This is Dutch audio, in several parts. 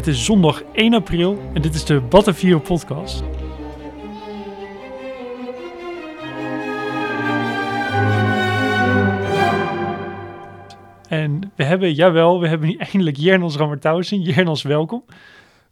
Het is zondag 1 april en dit is de Battenvieren podcast. En we hebben, jawel, we hebben nu eindelijk Jernos Rammertausen. Jernos, welkom.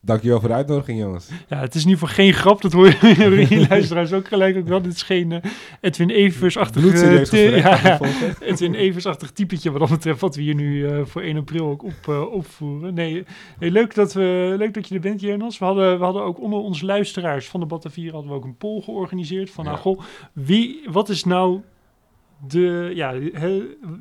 Dankjewel voor de uitnodiging, jongens. Ja, het is in ieder geval geen grap, dat hoor je luisteraars ook gelijk ook wel. Dit is geen uh, Edwin Evers-achtig... Uh, gesprek, ja. Edwin Evers-achtig typetje wat dat betreft, wat we hier nu eh, voor 1 april ook op, eh, opvoeren. Nee, nee, leuk, dat we, leuk dat je er bent, Jernos. We hadden, we hadden ook onder onze luisteraars van de Batavier hadden we ook een poll georganiseerd. Van, nou, goh, wie, wat is nou de... Ja,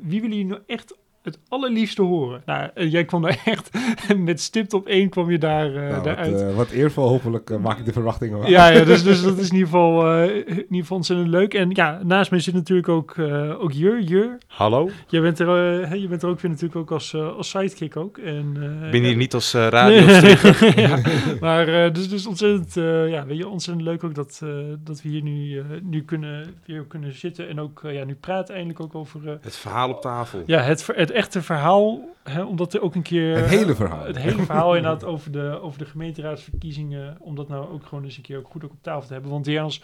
wie willen jullie nou echt het allerliefste horen? Nou, eh, jij kwam daar echt met stipt op één kwam je daar, eh Nou, wat, daaruit. wat eervol, hopelijk eh, maak ik de verwachtingen waar. Ja, ja dus, dus dat is in ieder geval, eh, in ieder geval ontzettend leuk. En ja, naast mij zit natuurlijk ook, eh, ook Jur. Jur, Hallo? jij bent er, eh, je bent er ook weer natuurlijk ook als, eh, als sidekick ook. En, eh, ben hier ja. niet als uh, ja, maar eh, dus, dus ontzettend, eh, ja, weet je, ontzettend leuk ook dat, eh, dat we hier nu, nu kunnen, weer kunnen zitten. En ook, ja, nu praten eindelijk ook over eh, Het verhaal op tafel. ja, het, ver- het echte verhaal. Hè, omdat er ook een keer... Het hele verhaal. Het hele verhaal inderdaad over de, over de gemeenteraadsverkiezingen. Om dat nou ook gewoon eens een keer ook goed ook op tafel te hebben. Want Janus,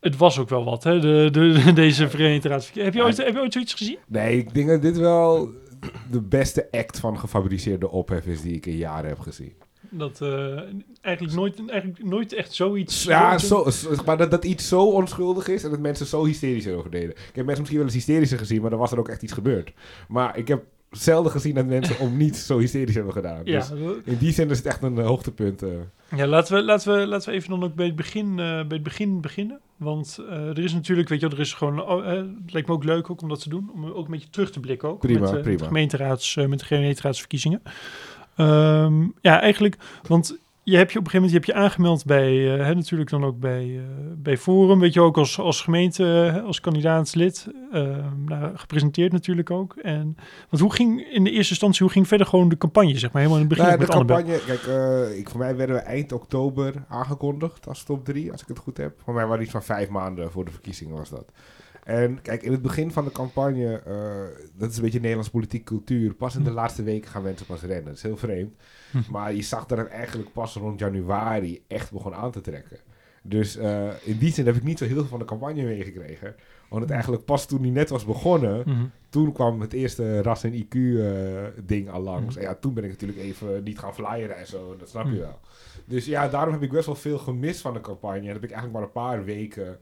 het was ook wel wat, hè, de, de, deze gemeenteraadsverkiezingen. Heb je, ooit, heb je ooit zoiets gezien? Nee, ik denk dat dit wel de beste act van gefabriceerde ophef is die ik in jaren heb gezien. Dat eh, eigenlijk, nooit, eigenlijk nooit echt zoiets... Ja, zo, maar dat, dat iets zo onschuldig is en dat mensen zo hysterisch erover deden. Ik heb mensen misschien wel eens hysterischer gezien, maar dan was er ook echt iets gebeurd. Maar ik heb zelden gezien dat mensen om niets zo hysterisch hebben gedaan. Ja, Dus in die zin is het echt een eh, hoogtepunt. eh. Ja, laten we, laten we, laten we even dan ook bij het begin, bij het begin beginnen. Want er is natuurlijk, weet je wel, er is gewoon, oh, het lijkt me ook leuk ook om dat te doen. Om ook een beetje terug te blikken ook. Prima, met, prima. de gemeenteraads, met de gemeenteraadsverkiezingen. Ehm, ja, eigenlijk, want je hebt je op een gegeven moment je hebt je aangemeld bij, eh, hè, natuurlijk dan ook bij, eh, bij Forum. Weet je ook als, als gemeente, als kandidaatslid. ehm, nou, gepresenteerd natuurlijk ook. En, want hoe ging in de eerste instantie, hoe ging verder gewoon de campagne, zeg maar, helemaal in het begin Nou, de met Annabel? campagne, kijk, eh, ik, voor mij werden we eind oktober aangekondigd als top 3, als ik het goed heb. Voor mij waren iets van vijf maanden voor de verkiezingen was dat. En kijk, in het begin van de campagne, eh, dat is een beetje Nederlands politiek cultuur. Pas in de Hm. laatste weken gaan mensen pas rennen. Dat is heel vreemd. Hm. Maar je zag dat het eigenlijk pas rond januari echt begon aan te trekken. Dus eh, in die zin heb ik niet zo heel veel van de campagne meegekregen. Want het eigenlijk pas toen die net was begonnen, toen kwam het eerste ras- en IQ-ding al langs. En ja, toen ben ik natuurlijk even niet gaan flyeren en zo. Dat snap je wel. Dus ja, daarom heb ik best wel veel gemist van de campagne. En heb ik eigenlijk maar een paar weken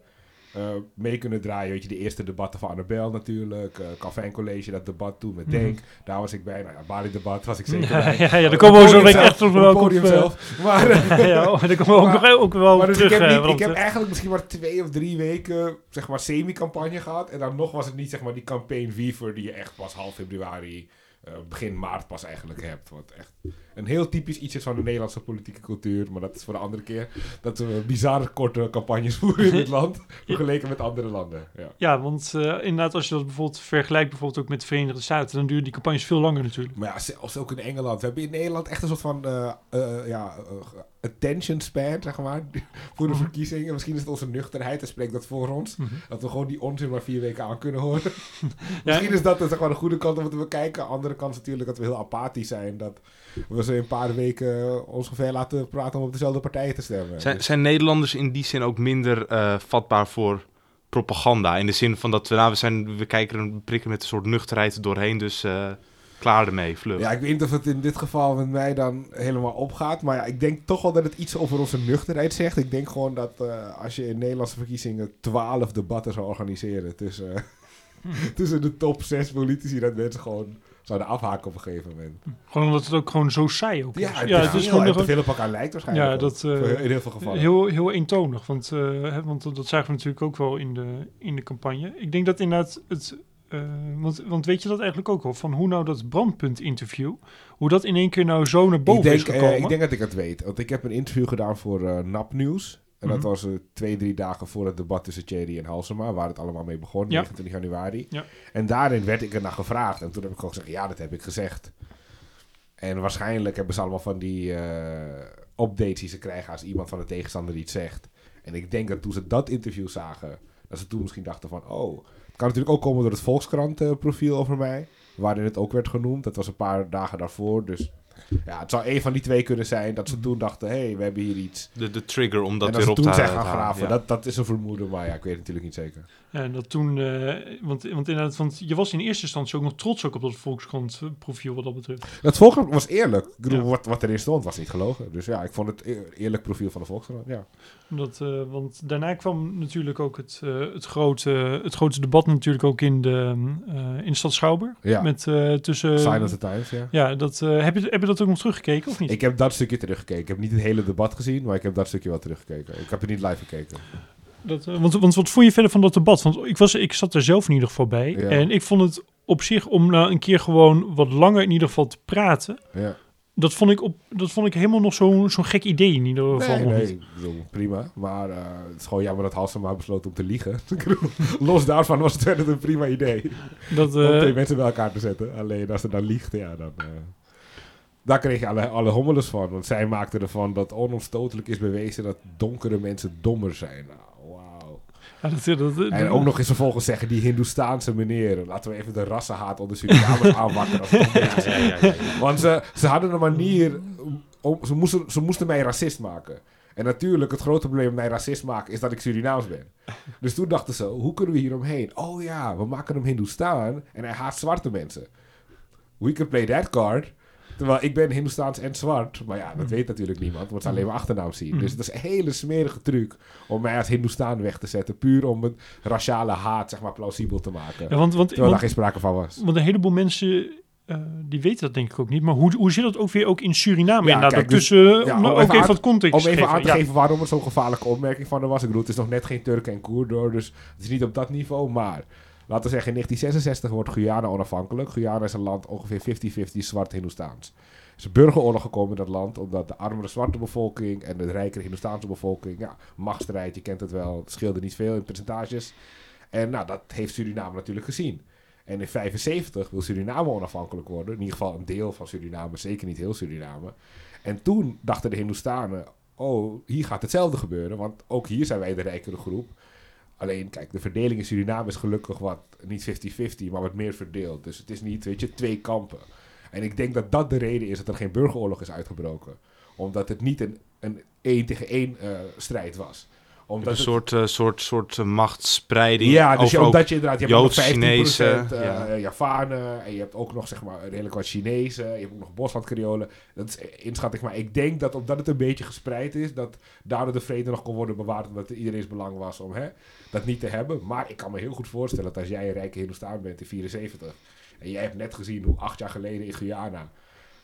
eh, mee kunnen draaien. Weet je, de eerste debatten van Annabel natuurlijk. eh Calvin College, dat debat toen met Mhm. Denk. Daar was ik bij. Nou ja, Bali-debat was ik zeker Ja, bij. ja, ja, daar komen we zo zelf, echt op het wel op, podium eh, zelf. Maar, ja, daar komen we ook, ook wel maar dus terug. ik heb, niet, ik heb eigenlijk misschien maar twee of drie weken, zeg maar, semi-campagne gehad. En dan nog was het niet, zeg maar, die campaign Weaver die je echt pas half februari, begin maart pas eigenlijk hebt. Wat echt een heel typisch iets is van de Nederlandse politieke cultuur. Maar dat is voor de andere keer dat we bizarre korte campagnes voeren in dit land. Vergeleken met andere landen. Ja. ja, want eh, inderdaad, als je dat bijvoorbeeld vergelijkt bijvoorbeeld ook met de Verenigde Staten, dan duren die campagnes veel langer natuurlijk. Maar ja, zelfs ook in Engeland. We hebben in Nederland echt een soort van eh, ja, attention span, zeg maar, voor de Mhm. verkiezingen. Misschien is het onze nuchterheid en spreekt dat voor ons. Mhm. Dat we gewoon die onzin maar vier weken aan kunnen horen. Ja, Misschien is dat zeg maar, de goede kant om te bekijken. Andere kant is natuurlijk dat we heel apathisch zijn. Dat we ze in een paar weken ongeveer laten praten om op dezelfde partijen te stemmen. Zijn, Dus- zijn Nederlanders in die zin ook minder eh, vatbaar voor propaganda? In de zin van dat we, nou, we, zijn, we kijken er een prikken met een soort nuchterheid doorheen, dus eh, klaar ermee, vlug. Ja, ik weet niet of het in dit geval met mij dan helemaal opgaat. Maar ja, ik denk toch wel dat het iets over onze nuchterheid zegt. Ik denk gewoon dat eh, als je in Nederlandse verkiezingen twaalf debatten zou organiseren tussen, tussen de top zes politici, dat mensen gewoon zouden afhaken op een gegeven moment. Gewoon omdat het ook gewoon zo saai ook is. Ja, het ja is het is veel gewoon veel op elkaar lijkt waarschijnlijk. Ja, dat, Voor- in heel veel gevallen. heel, heel eentonig. Want, eh, hè, want dat zagen we natuurlijk ook wel in de, in de campagne. Ik denk dat inderdaad het... eh, want, want weet je dat eigenlijk ook al? Van hoe nou dat brandpunt-interview... hoe dat in één keer nou zo naar boven ik denk, is gekomen. ik denk dat ik het weet. Want ik heb een interview gedaan voor NAP Nieuws. En dat Mhm. was eh, twee, drie dagen voor het debat tussen Thierry en Halsema, waar het allemaal mee begon, Ja. 29 januari. Ja. En daarin werd ik er naar gevraagd. En toen heb ik gewoon gezegd, ja, dat heb ik gezegd. En waarschijnlijk hebben ze allemaal van die eh, updates die ze krijgen als iemand van de tegenstander iets zegt. En ik denk dat toen ze dat interview zagen, dat ze toen misschien dachten van, oh, het kan natuurlijk ook komen door het Volkskrant eh, profiel over mij, waarin het ook werd genoemd. Dat was een paar dagen daarvoor, dus Ja, het zou één van die twee kunnen zijn dat ze toen dachten, hé, hey, we hebben hier iets. De, de trigger om dat en weer dat op ze te toen zijn gaan graven. ja. Dat, dat is een vermoeden, maar ja, ik weet het natuurlijk niet zeker. Ja, en dat toen, eh, want, want inderdaad, want je was in eerste instantie ook nog trots ook op dat Volkskrant eh, profiel wat dat betreft. Het Volkskrant was eerlijk. Ik bedoel, Ja. wat, wat erin stond was niet gelogen. Dus ja, ik vond het eer- eerlijk profiel van de Volkskrant, ja. Dat, eh, want daarna kwam natuurlijk ook het, eh, het, grote, het grote debat natuurlijk ook in de, eh, in de stad Schouwburg. Ja, Met tussen... Sign of the Times, ja. Ja, dat, heb, je, heb je dat ook nog teruggekeken of niet? Ik heb dat stukje teruggekeken. Ik heb niet het hele debat gezien, maar ik heb dat stukje wel teruggekeken. Ik heb het niet live gekeken. Dat, want, want wat vond je verder van dat debat? Want ik, was, ik zat er zelf in ieder geval bij. Ja. En ik vond het op zich om nou een keer gewoon wat langer in ieder geval te praten. Ja. Dat vond ik, op, dat vond ik helemaal nog zo'n zo'n gek idee in ieder geval. Nee, nog nee, niet. ik bedoel, prima. Maar eh, het is gewoon jammer dat Halsema besloot om te liegen. Los daarvan was het verder een prima idee. Dat, om eh, twee mensen bij elkaar te zetten. Alleen als ze dan liegt, ja, dan... eh, daar kreeg je alle, alle hommeles van. Want zij maakte ervan dat onomstotelijk is bewezen dat donkere mensen dommer zijn. Nou, dat, En ook nog eens vervolgens zeggen die Hindoestaanse meneer. Laten we even de rassenhaat onder Surinamers aanwakkeren. Want ze, ze hadden een manier. Om, ze, moesten, ze moesten mij racist maken. En natuurlijk, het grote probleem met mij racist maken is dat ik Surinaams ben. Dus toen dachten ze, hoe kunnen we hier omheen? Oh ja, we maken hem Hindoestaan en hij haat zwarte mensen. We can play that card. Terwijl ik ben Hindoestaans en zwart. Maar ja, dat weet natuurlijk niemand, want ze alleen maar achternaam zien. Dus dat is een hele smerige truc om mij als Hindoestaan weg te zetten. Puur om het raciale haat, zeg maar, plausibel te maken. ja, want, want, Terwijl daar geen sprake van was. want een heleboel mensen... eh, die weten dat denk ik ook niet. Maar hoe, hoe zit dat ook weer ook in Suriname? Ja, inderdaad, kijk, dus- tussen, ja, om om ook even aan- wat context Om te even geven. aan te Ja. geven waarom er zo'n gevaarlijke opmerking van er was. Ik bedoel, het is nog net geen Turk en Koer door, dus het is niet op dat niveau. Maar laten we zeggen, in 1966 wordt Guyana onafhankelijk. Guyana is een land ongeveer 50-50 zwart Hindoestaans. Er is een burgeroorlog gekomen in dat land, omdat de armere zwarte bevolking en de rijkere Hindoestaanse bevolking, ja, machtsstrijd, je kent het wel, het scheelde niet veel in percentages. En nou, dat heeft Suriname natuurlijk gezien. En in 75 wil Suriname onafhankelijk worden. In ieder geval een deel van Suriname, zeker niet heel Suriname. En toen dachten de Hindoestanen, oh, hier gaat hetzelfde gebeuren. Want ook hier zijn wij de rijkere groep. Alleen, kijk, de verdeling in Suriname is gelukkig wat, niet 50-50, maar wat meer verdeeld. Dus het is niet, weet je, twee kampen. En ik denk dat dat de reden is dat er geen burgeroorlog is uitgebroken. Omdat het niet een, een één tegen één eh, strijd was. Omdat een het- soort, eh, soort, soort eh, machtsspreiding. ja, dus je, omdat je inderdaad, je hebt Joods, 15% Chinezen, eh, ja. eh, Javanen en je hebt ook nog zeg maar redelijk wat Chinezen, je hebt ook nog Bosland-Creolen. Dat is inschatting, maar ik denk dat omdat het een beetje gespreid is, dat daardoor de vrede nog kon worden bewaard, omdat het iedereen's belang was om hè, dat niet te hebben. Maar ik kan me heel goed voorstellen dat als jij een rijke Hindustaan bent in 74 en jij hebt net gezien hoe acht jaar geleden in Guyana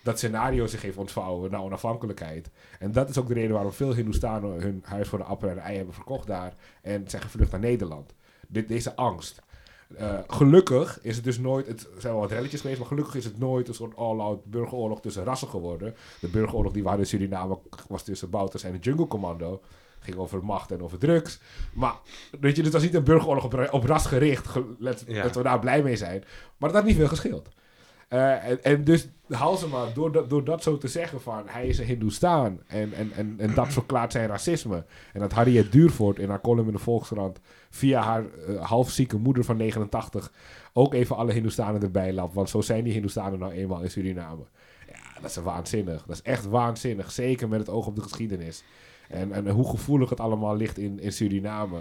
dat scenario zich heeft ontvouwen naar onafhankelijkheid. En dat is ook de reden waarom veel Hindoestanen hun huis voor de appel en de ei hebben verkocht daar en zijn gevlucht naar Nederland. Dit, deze angst. Eh, gelukkig is het dus nooit, het zijn wel wat relletjes geweest, maar gelukkig is het nooit een soort all-out burgeroorlog tussen rassen geworden. De burgeroorlog die we hadden in Suriname was tussen Bouters en het Jungle Commando. Ging over macht en over drugs. Maar weet je, dit was niet een burgeroorlog op, ra- op ras gericht. Ge- Let, Ja. Dat we daar blij mee zijn. Maar dat had niet veel gescheeld. Eh, en, dus Halsema, door dat, door dat zo te zeggen van hij is een Hindoestaan en, en, en, en dat verklaart zijn racisme. En dat Harriet Duurvoort in haar column in de Volkskrant via haar eh, halfzieke moeder van 89 ook even alle Hindoestanen erbij lapt. Want zo zijn die Hindoestanen nou eenmaal in Suriname. Ja, dat is waanzinnig. Dat is echt waanzinnig. Zeker met het oog op de geschiedenis. En, en hoe gevoelig het allemaal ligt in, in Suriname.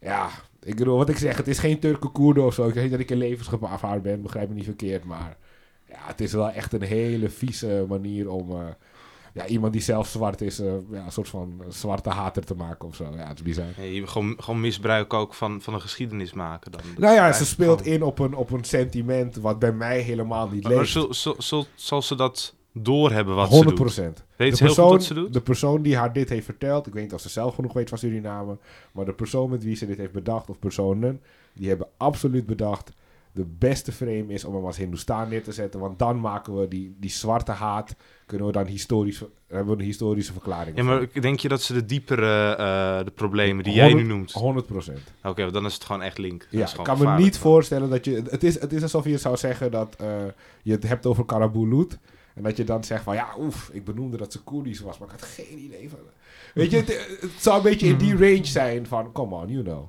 Ja, ik bedoel, wat ik zeg, het is geen Turken Koerden of zo. Ik niet dat ik in levensgevaar ben, begrijp me niet verkeerd. Maar ja, het is wel echt een hele vieze manier om eh, ja, iemand die zelf zwart is, eh, ja, een soort van zwarte hater te maken of zo. Ja, het is bizar. Je gewoon, gewoon misbruik ook van, van de geschiedenis maken. Dan. Dat Nou ja, ze speelt gewoon- in op een, op een sentiment wat bij mij helemaal niet Maar, maar leeft. zul- zal ze dat doorhebben wat 100 ze doet? procent. Weet De ze heel goed persoon, wat ze doet? de persoon die haar dit heeft verteld, ik weet niet of ze zelf genoeg weet van Suriname, maar de persoon met wie ze dit heeft bedacht, of personen, die hebben absoluut bedacht, de beste frame is om hem als Hindoestaan neer te zetten, want dan maken we die, die zwarte haat, kunnen we dan historisch, hebben we een historische verklaring. Ja, maar denk je dat ze de diepere eh, de problemen die jij nu noemt... 100 procent. Oké, dan is het gewoon echt link. Dat Ja, ik kan me niet voorstellen dat je... Het is, het is alsof je zou zeggen dat eh, je het hebt over Karabulut. En dat je dan zegt van, ja, oef, ik benoemde dat ze Koerdisch was, maar ik had geen idee van... Weet je, het, het zou een beetje in die range zijn van, come on, you know.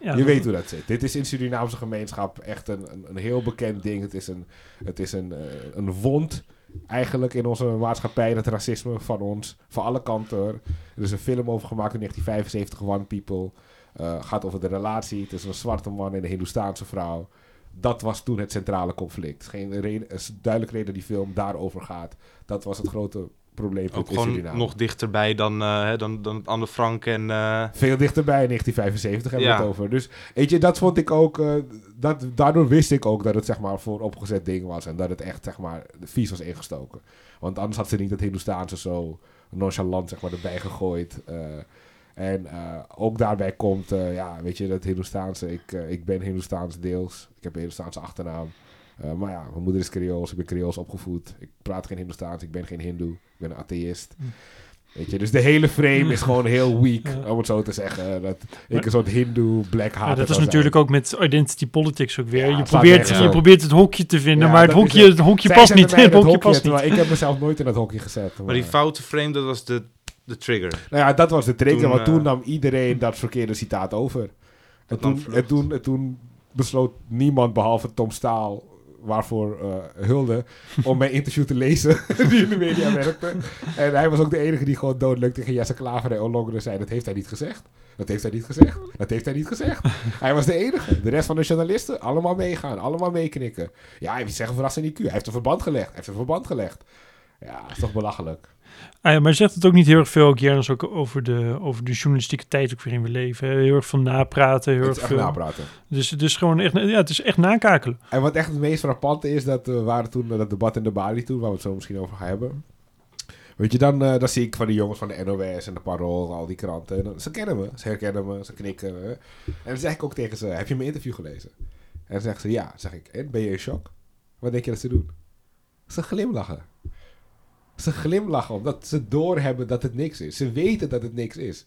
Ja, je dat- weet hoe dat zit. Dit is in Surinaamse gemeenschap echt een, een, een heel bekend ding. Het is een, het is een, eh, een wond eigenlijk in onze maatschappij het racisme van ons, van alle kanten. Er is een film over gemaakt in 1975, One People. Uh, gaat over de relatie tussen een zwarte man en een Hindoestaanse vrouw. Dat was toen het centrale conflict. Geen reden, is duidelijk reden dat die film daarover gaat. Dat was het grote probleem. Ook gewoon nog dichterbij dan, uh, dan, dan Anne Frank en... Uh... Veel dichterbij, in 1975 hebben we het over. Dus weet je, dat vond ik ook... Uh, dat, daardoor wist ik ook dat het zeg maar voor opgezet ding was. En dat het echt zeg maar vies was ingestoken. Want anders had ze niet het Hindoestaanse zo nonchalant zeg maar erbij gegooid. En ook daarbij komt, ja, weet je, dat Hindoestaanse... Ik, ik ben Hindoestaans deels. Ik heb een Hindoestaanse achternaam. maar ja, mijn moeder is Creools, ik ben Creools opgevoed. Ik praat geen Hindoestaans, ik ben geen Hindoe. Ik ben een atheïst. Hm. Weet je, dus de hele frame is gewoon heel weak, om het zo te zeggen. Dat ik een soort hindoe black hat. Ja, dat is natuurlijk ook met identity politics ook weer. je, probeert, je probeert het hokje te vinden, maar het hokje, het hokje past niet. Het hokje, past niet. Ik heb mezelf nooit in dat hokje gezet. Maar, die foute frame, dat was de, de trigger. Nou ja, dat was de trigger, toen, want toen uh, nam iedereen dat verkeerde citaat over. En toen, en, toen, en toen besloot niemand behalve Tom Staal waarvoor uh, hulde om mijn interview te lezen die in de media werkte. En hij was ook de enige die gewoon doodleuk tegen Jesse Klaver en Olongeren zei, dat heeft hij niet gezegd. Dat heeft hij niet gezegd. Dat heeft hij niet gezegd. Hij was de enige. De rest van de journalisten, allemaal meegaan. Allemaal meeknikken. Ja, hij heeft zeggen verrassing IQ. Hij heeft een verband gelegd. Hij heeft een verband gelegd. Ja, dat is toch belachelijk. Ah ja, maar zegt het ook niet heel erg veel, ook ook over de, over de journalistieke tijd ook waarin we leven. Heel erg van napraten. Heel erg veel. napraten. Dus het is gewoon echt, ja, het is echt nakakelen. En wat echt het meest frappante is, dat we waren toen dat debat in de Bali toen, waar we het zo misschien over gaan hebben. Weet je, dan, uh, dan zie ik van die jongens van de NOS en de Parool, al die kranten. En dan, ze kennen me, ze herkennen me, ze knikken. Hè. En dan zeg ik ook tegen ze, heb je mijn interview gelezen? En dan zeggen ze, ja. zeg ik, en ben je in shock? Wat denk je dat ze doen? Ze glimlachen. Ze glimlachen omdat ze doorhebben dat het niks is. Ze weten dat het niks is.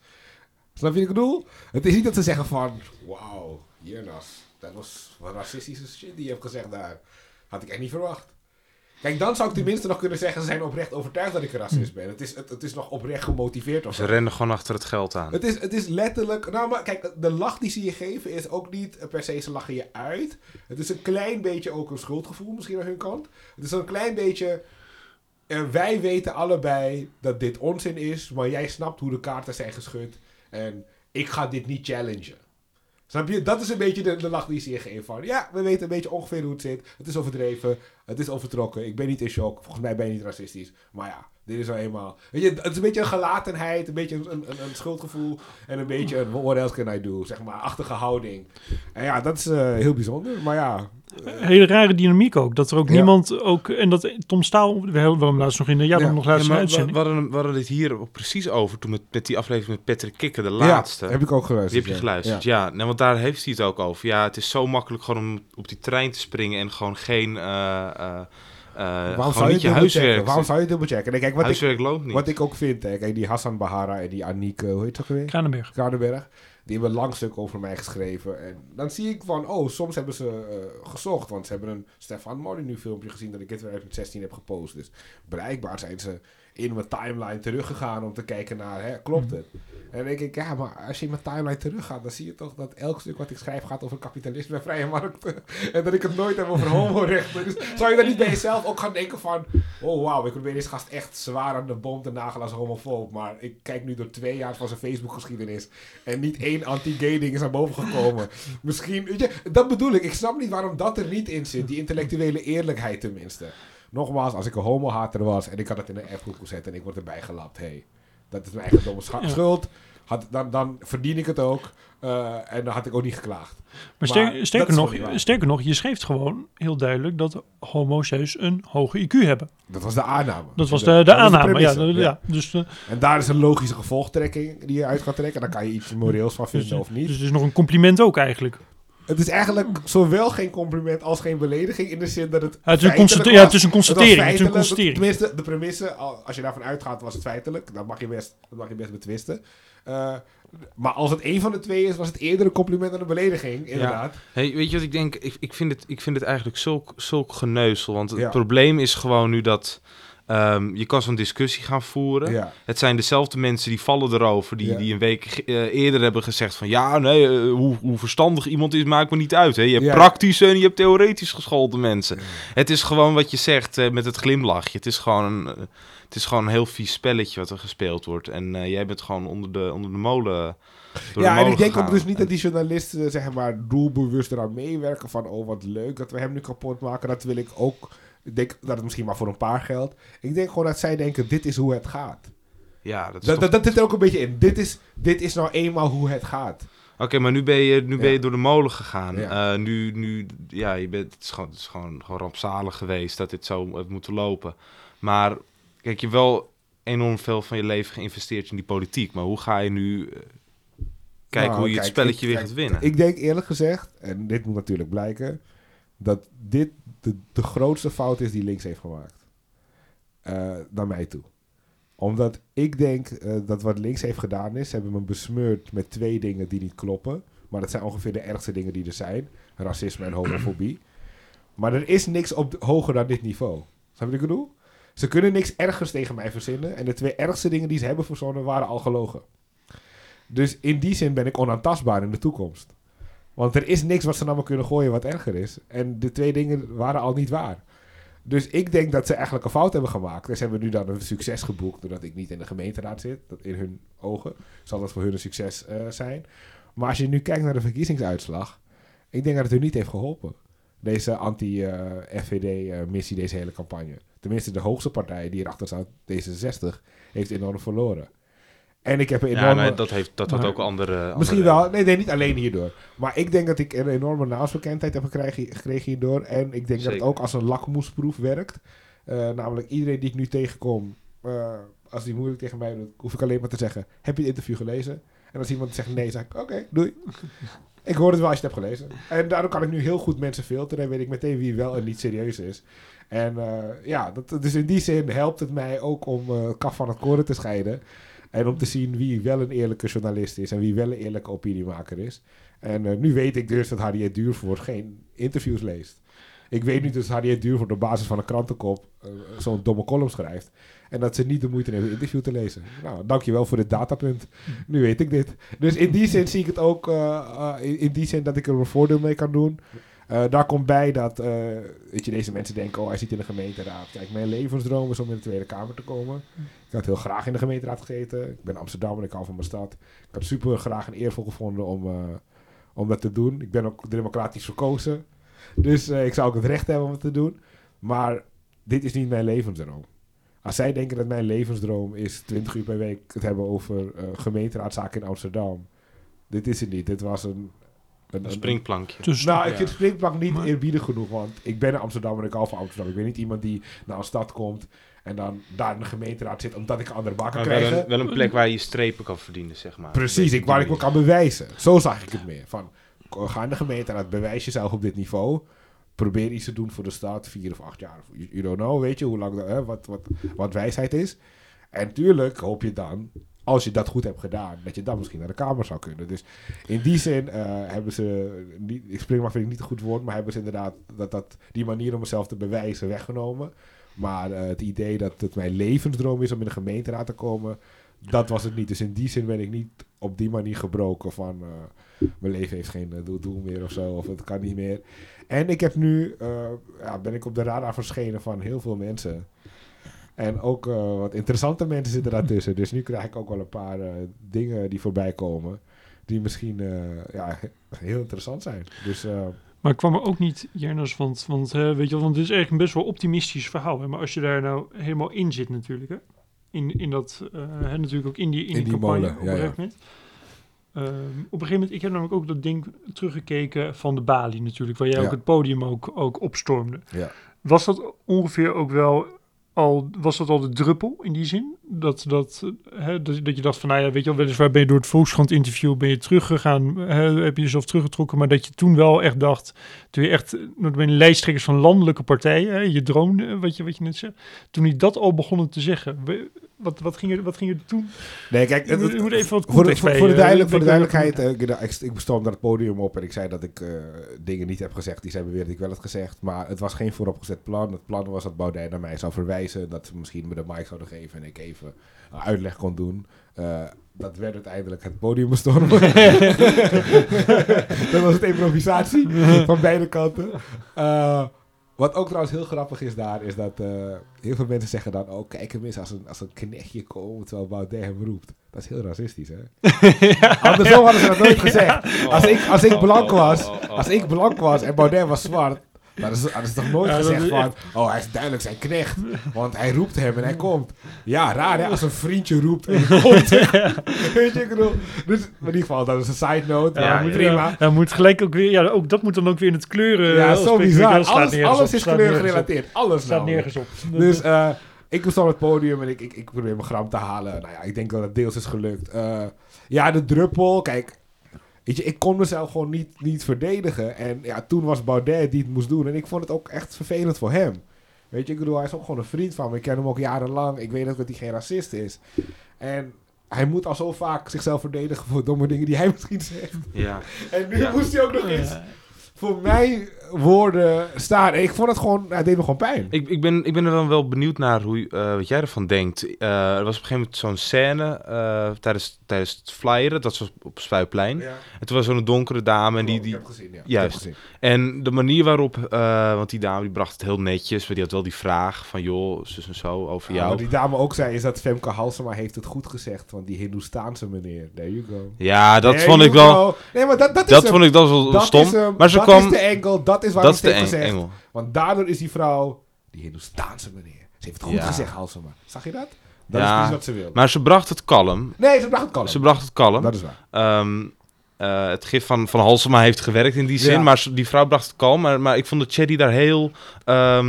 Snap je wat ik bedoel? Het is niet dat ze zeggen van... Wauw, Jernas, dat was wat racistische shit die je hebt gezegd daar. Had ik echt niet verwacht. Kijk, dan zou ik tenminste nog kunnen zeggen... ze zijn oprecht overtuigd dat ik een racist ben. Het is, het, het is nog oprecht gemotiveerd. Of ze rennen gewoon achter het geld aan. Het is, het is letterlijk... Nou, maar kijk, de lach die ze je geven is ook niet per se... ze lachen je uit. Het is een klein beetje ook een schuldgevoel misschien aan hun kant. Het is een klein beetje... En wij weten allebei dat dit onzin is, maar jij snapt hoe de kaarten zijn geschud. En ik ga dit niet challengen. Snap je? Dat is een beetje de, de lach die ze geven van. Ja, we weten een beetje ongeveer hoe het zit. Het is overdreven. Het is overtrokken. Ik ben niet in shock. Volgens mij ben je niet racistisch. Maar ja, dit is wel eenmaal. Weet je, het is een beetje een gelatenheid, een beetje een, een, een schuldgevoel en een beetje een what else can I do, zeg maar, achtige houding. En ja, dat is uh, heel bijzonder, maar ja. Uh, hele rare dynamiek ook, dat er ook ja. niemand ook, en dat Tom Staal, we hebben hem laatst nog in de, ja, ja. nog laatst ja, we, we, hadden, we hadden dit hier ook precies over toen met, met die aflevering met Patrick Kikker, de laatste. heb ik ook geluisterd. Die heb je geluisterd, ja. ja. Nou, want daar heeft hij het ook over. Ja, het is zo makkelijk gewoon om op die trein te springen en gewoon geen... Uh, uh, waarom, zou je, je huiswerk waarom zou je dubbelchecken? Nee, kijk, wat huiswerk ik, loopt niet. Wat ik ook vind, hè, kijk, die Hassan Bahara en die Aniek, hoe heet dat weer? Kranenberg. Kranenberg. Die hebben een lang stuk over mij geschreven. En dan zie ik van, oh, soms hebben ze uh, gezocht. Want ze hebben een Stefan Molyneux filmpje gezien dat ik in 2016 heb gepost. Dus blijkbaar zijn ze in mijn timeline teruggegaan om te kijken naar, hè, klopt het? En dan denk ik, ja, maar als je in mijn timeline teruggaat, dan zie je toch dat elk stuk wat ik schrijf gaat over kapitalisme en vrije markten. en dat ik het nooit heb over homorechten. Dus zou je dan niet bij jezelf ook gaan denken van, oh wauw, ik probeer deze gast echt zwaar aan de bom te nagelen als homofoob. Maar ik kijk nu door twee jaar van zijn Facebook geschiedenis en niet één anti-gay ding is naar boven gekomen. Misschien, weet je, dat bedoel ik. Ik snap niet waarom dat er niet in zit, die intellectuele eerlijkheid tenminste. Nogmaals, als ik een homo-hater was en ik had het in een F-groep gezet en ik word erbij gelapt, hey, dat is mijn eigen domme schuld. Had, dan, dan verdien ik het ook. Uh, en dan had ik ook niet geklaagd. Maar, sterker, maar sterker, nog, sterker nog, je schreef gewoon heel duidelijk dat homo's een hoge IQ hebben. Dat was de aanname. Dat was de, de, de aanname, de ja, ja. ja. Dus, uh, en daar is een logische gevolgtrekking die je uit gaat trekken. Dan kan je iets moreels van vinden dus, of niet. Dus het is nog een compliment ook eigenlijk. Het is eigenlijk zowel geen compliment als geen belediging in de zin dat het. Ja, het, is een, constater ja, het is een constatering. Het, het is een constatering. Tenminste, de premisse, als je daarvan uitgaat, was het feitelijk. Dat mag je best, dat mag je best betwisten. Uh, maar als het één van de twee is, was het eerder een compliment dan een belediging, inderdaad. Ja. Hey, weet je wat ik denk? Ik, ik, vind, het, ik vind het eigenlijk zulk, zulk geneuzel. Want het ja. probleem is gewoon nu dat Ehm, je kan zo'n discussie gaan voeren. Ja. Het zijn dezelfde mensen die vallen erover, die, Ja. die een week eh, eerder hebben gezegd van ja, nee, eh, hoe, hoe verstandig iemand is, maakt me niet uit. Hè? Je hebt Ja. praktische en je hebt theoretisch geschoolde mensen. Het is gewoon wat je zegt eh, met het glimlachje. Het is gewoon een, het is gewoon een heel vies spelletje wat er gespeeld wordt. En jij bent gewoon onder de, onder de molen. Door de Ja, en molen ik denk ook gegaan. dus niet En- dat die journalisten zeg maar doelbewust eraan meewerken van oh wat leuk dat we hem nu kapot maken. Dat wil ik ook. Ik denk dat het misschien maar voor een paar geldt. Ik denk gewoon dat zij denken dit is hoe het gaat. Ja, dat is Dat, toch- dat, dat zit er ook een beetje in. Dit is, dit is nou eenmaal hoe het gaat. Oké, maar nu ben je, nu ben Ja. je door de molen gegaan. Ja. Eh, nu, nu, ja, je bent, het is, gewoon, het is gewoon, gewoon rampzalig geweest dat dit zo heeft moeten lopen. Maar kijk, je hebt wel enorm veel van je leven geïnvesteerd in die politiek. Maar hoe ga je nu eh, kijken Nou, hoe je kijk, het spelletje ik- weer kijk, gaat winnen? Ik denk eerlijk gezegd, en dit moet natuurlijk blijken, dat dit de, de grootste fout is die links heeft gemaakt. Eh, naar mij toe. Omdat ik denk eh, dat wat links heeft gedaan is, ze hebben me besmeurd met twee dingen die niet kloppen. Maar dat zijn ongeveer de ergste dingen die er zijn. Racisme en homofobie. Maar er is niks op hoger dan dit niveau. Snap je wat ik bedoel? Ze kunnen niks ergers tegen mij verzinnen. En de twee ergste dingen die ze hebben verzonnen waren al gelogen. Dus in die zin ben ik onaantastbaar in de toekomst. Want er is niks wat ze naar me kunnen gooien wat erger is. En de twee dingen waren al niet waar. Dus ik denk dat ze eigenlijk een fout hebben gemaakt. En ze hebben nu dan een succes geboekt doordat ik niet in de gemeenteraad zit. Dat in hun ogen zal dat voor hun een succes eh, zijn. Maar als je nu kijkt naar de verkiezingsuitslag, ik denk dat het hun niet heeft geholpen. Deze anti-FVD-missie, deze hele campagne. Tenminste, de hoogste partij die erachter zat, D66, heeft enorm verloren. En ik heb een ja, enorme... dat, heeft, dat had Maar- ook andere... Misschien andere- wel. Nee, nee, niet alleen hierdoor. Maar ik denk dat ik een enorme naamsbekendheid heb gekregen, hierdoor. En ik denk dat het ook als een lakmoesproef werkt. Eh, namelijk iedereen die ik nu tegenkom, eh, als die moeilijk tegen mij doet, hoef ik alleen maar te zeggen, heb je het interview gelezen? En als iemand zegt nee, zeg ik, oké, doei. ik hoor het wel als je het hebt gelezen. En daardoor kan ik nu heel goed mensen filteren en weet ik meteen wie wel en niet serieus is. En eh, ja, dat, dus in die zin helpt het mij ook om kaf van het koren te scheiden. En om te zien wie wel een eerlijke journalist is en wie wel een eerlijke opiniemaker is. En eh, nu weet ik dus dat Harriet Duurvoort geen interviews leest. Ik weet nu dus dat Harriet Duurvoort op basis van een krantenkop eh, zo'n domme column schrijft. En dat ze niet de moeite neemt een interview te lezen. Nou, dankjewel voor dit datapunt. Nu weet ik dit. Dus in die zin zie ik het ook, eh, in die zin dat ik er een voordeel mee kan doen. Eh, daar komt bij dat, eh, weet je, deze mensen denken, oh hij zit in de gemeenteraad. Kijk, mijn levensdroom is om in de Tweede Kamer te komen. Ik had heel graag in de gemeenteraad gezeten. Ik ben Amsterdam en ik hou van mijn stad. Ik had super graag en eervol gevonden om, eh, om dat te doen. Ik ben ook democratisch verkozen. Dus ik zou ook het recht hebben om het te doen. Maar dit is niet mijn levensdroom. Als zij denken dat mijn levensdroom is 20 uur per week het hebben over gemeenteraadzaken in Amsterdam. Dit is het niet. Dit was een... Een springplankje. Dus Nou, ik Ja. vind springplank niet Maar- eerbiedig genoeg, want ik ben een Amsterdammer en ik hou van Amsterdam. Ik ben niet iemand die naar een stad komt en dan daar in de gemeenteraad zit omdat ik een andere baan kan Maar wel, wel een plek waar je strepen kan verdienen, zeg maar. Precies, ik, waar ik me kan bewijzen. Zo zag ik het meer. Van, ga in de gemeenteraad, bewijs jezelf op dit niveau. Probeer iets te doen voor de stad, vier of acht jaar. You, you don't know, weet je, hoe lang dat, hè, wat, wat, wat wijsheid is. En tuurlijk hoop je dan, als je dat goed hebt gedaan, dat je dan misschien naar de Kamer zou kunnen. Dus in die zin eh, hebben ze, niet, ik spring maar vind ik niet een goed woord, maar hebben ze inderdaad dat, dat, die manier om mezelf te bewijzen weggenomen. Maar eh, het idee dat het mijn levensdroom is om in de gemeenteraad te komen, dat was het niet. Dus in die zin ben ik niet op die manier gebroken van eh, mijn leven heeft geen doel, meer of zo, of het kan niet meer. En ik heb nu, ja, ben ik op de radar verschenen van heel veel mensen. En ook eh, wat interessante mensen zitten daartussen. Dus nu krijg ik ook wel een paar eh, dingen die voorbij komen. Die misschien eh, ja, heel interessant zijn. Dus Maar ik kwam er ook niet, Jernas, want, want, weet je, wel, want dit is eigenlijk een best wel optimistisch verhaal. Hè? Maar als je daar nou helemaal in zit natuurlijk, hè? In, in dat, hè, natuurlijk ook in die, in In die, die campagne molen, op een ja. gegeven moment. Ehm, op een gegeven moment, ik heb namelijk ook dat ding teruggekeken van de Bali natuurlijk, waar jij Ja. ook het podium ook, ook opstormde. ja. Was dat ongeveer ook wel al, was dat al de druppel in die zin? Dat, dat, hè, dat, dat je dacht van, nou ja, weet je wel, weliswaar ben je door het Volkskrant interview ben je teruggegaan, hè, heb je jezelf teruggetrokken, maar dat je toen wel echt dacht, toen je echt, ben lijsttrekkers van landelijke partijen, hè, je droomde, wat je, wat je net zei, toen die dat al begonnen te zeggen, wat, wat, ging er, wat ging er toen? Nee, kijk, Je het- moet, je even wat voor, de, voor, bij, voor de, eh, duidelijk, voor de duidelijkheid, eh, ik, stormde naar het podium op en ik zei dat ik eh, dingen niet heb gezegd die zij beweerde dat ik wel had gezegd. Maar het was geen vooropgezet plan. Het plan was dat Baudet naar mij zou verwijzen, dat ze misschien me de mic zouden geven en ik even een uitleg kon doen. Eh, dat werd uiteindelijk het podium bestormen. dat was het improvisatie van beide kanten. Eh, wat ook trouwens heel grappig is daar, is dat eh, heel veel mensen zeggen dan... Oh, kijk hem eens als een, als een knechtje komt terwijl Baudet hem roept. Dat is heel racistisch, hè? Andersom hadden ze dat nooit gezegd. Als ik, als ik blank was, als ik blank was en Baudet was zwart... Dan is, hadden ze toch nooit Ja, dat gezegd is van... Oh, hij is duidelijk zijn knecht. Want hij roept hem en hij komt. Ja, raar hè, als een vriendje roept en hij komt. Weet je, ik bedoel... Dus in ieder geval, dat is een side note. Ja, maar moet, prima. ja, moet gelijk ook weer, ja, ook, dat moet dan ook weer in het kleuren. Ja, zo bizar. dat Alles, alles is slaat kleur nergens op. gerelateerd. Alles Staat namelijk. nergens op. Dus eh, ik was op het podium en ik, ik, ik probeer mijn gram te halen. Nou ja, ik denk dat het deels is gelukt. Eh, ja, de druppel. Kijk, weet je, ik kon mezelf gewoon niet, niet verdedigen. En ja, toen was Baudet die het moest doen. En ik vond het ook echt vervelend voor hem. Weet je, ik bedoel, hij is ook gewoon een vriend van me. Ik ken hem ook jarenlang. Ik weet ook dat hij geen racist is. En hij moet al zo vaak zichzelf verdedigen voor domme dingen die hij misschien zegt. Ja. En nu Ja. moest hij ook nog eens Ja. Voor mij woorden staan. Ik vond het gewoon, het deed me gewoon pijn. Ik, ik, ben, ik ben er dan wel benieuwd naar hoe, eh, wat jij ervan denkt. Eh, er was op een gegeven moment zo'n scène eh, tijdens, tijdens het flyeren, dat was op Spuiplein. Ja. En toen was zo'n donkere dame en die... Ik die gezien, ja. Juist. En de manier waarop, want die dame die bracht het heel netjes, maar die had wel die vraag van joh, zus en zo, over. Ja, jou. wat die dame ook zei, is dat Femke Halsema heeft het goed gezegd. Want die Hindoestaanse meneer, there you go. Ja, dat There vond ik wel, go. Nee, maar dat, dat is dat hem. vond ik dat wel dat stom. Hem. maar ze kwam, is de engel, dat is waar dat de heeft gezegd. engel. Want daardoor is die vrouw, die Hindoestaanse meneer. Ze heeft het goed Ja. gezegd, Halsema. Zag je dat? Dat Ja. is precies wat ze wil. Maar ze bracht het kalm. nee, ze bracht het kalm. Ze bracht het kalm. Dat is waar. Ehm, eh, het gif van, van Halsema heeft gewerkt in die zin, Ja. maar die vrouw bracht het kalm. Maar, maar ik vond dat Chaddy daar heel, eh,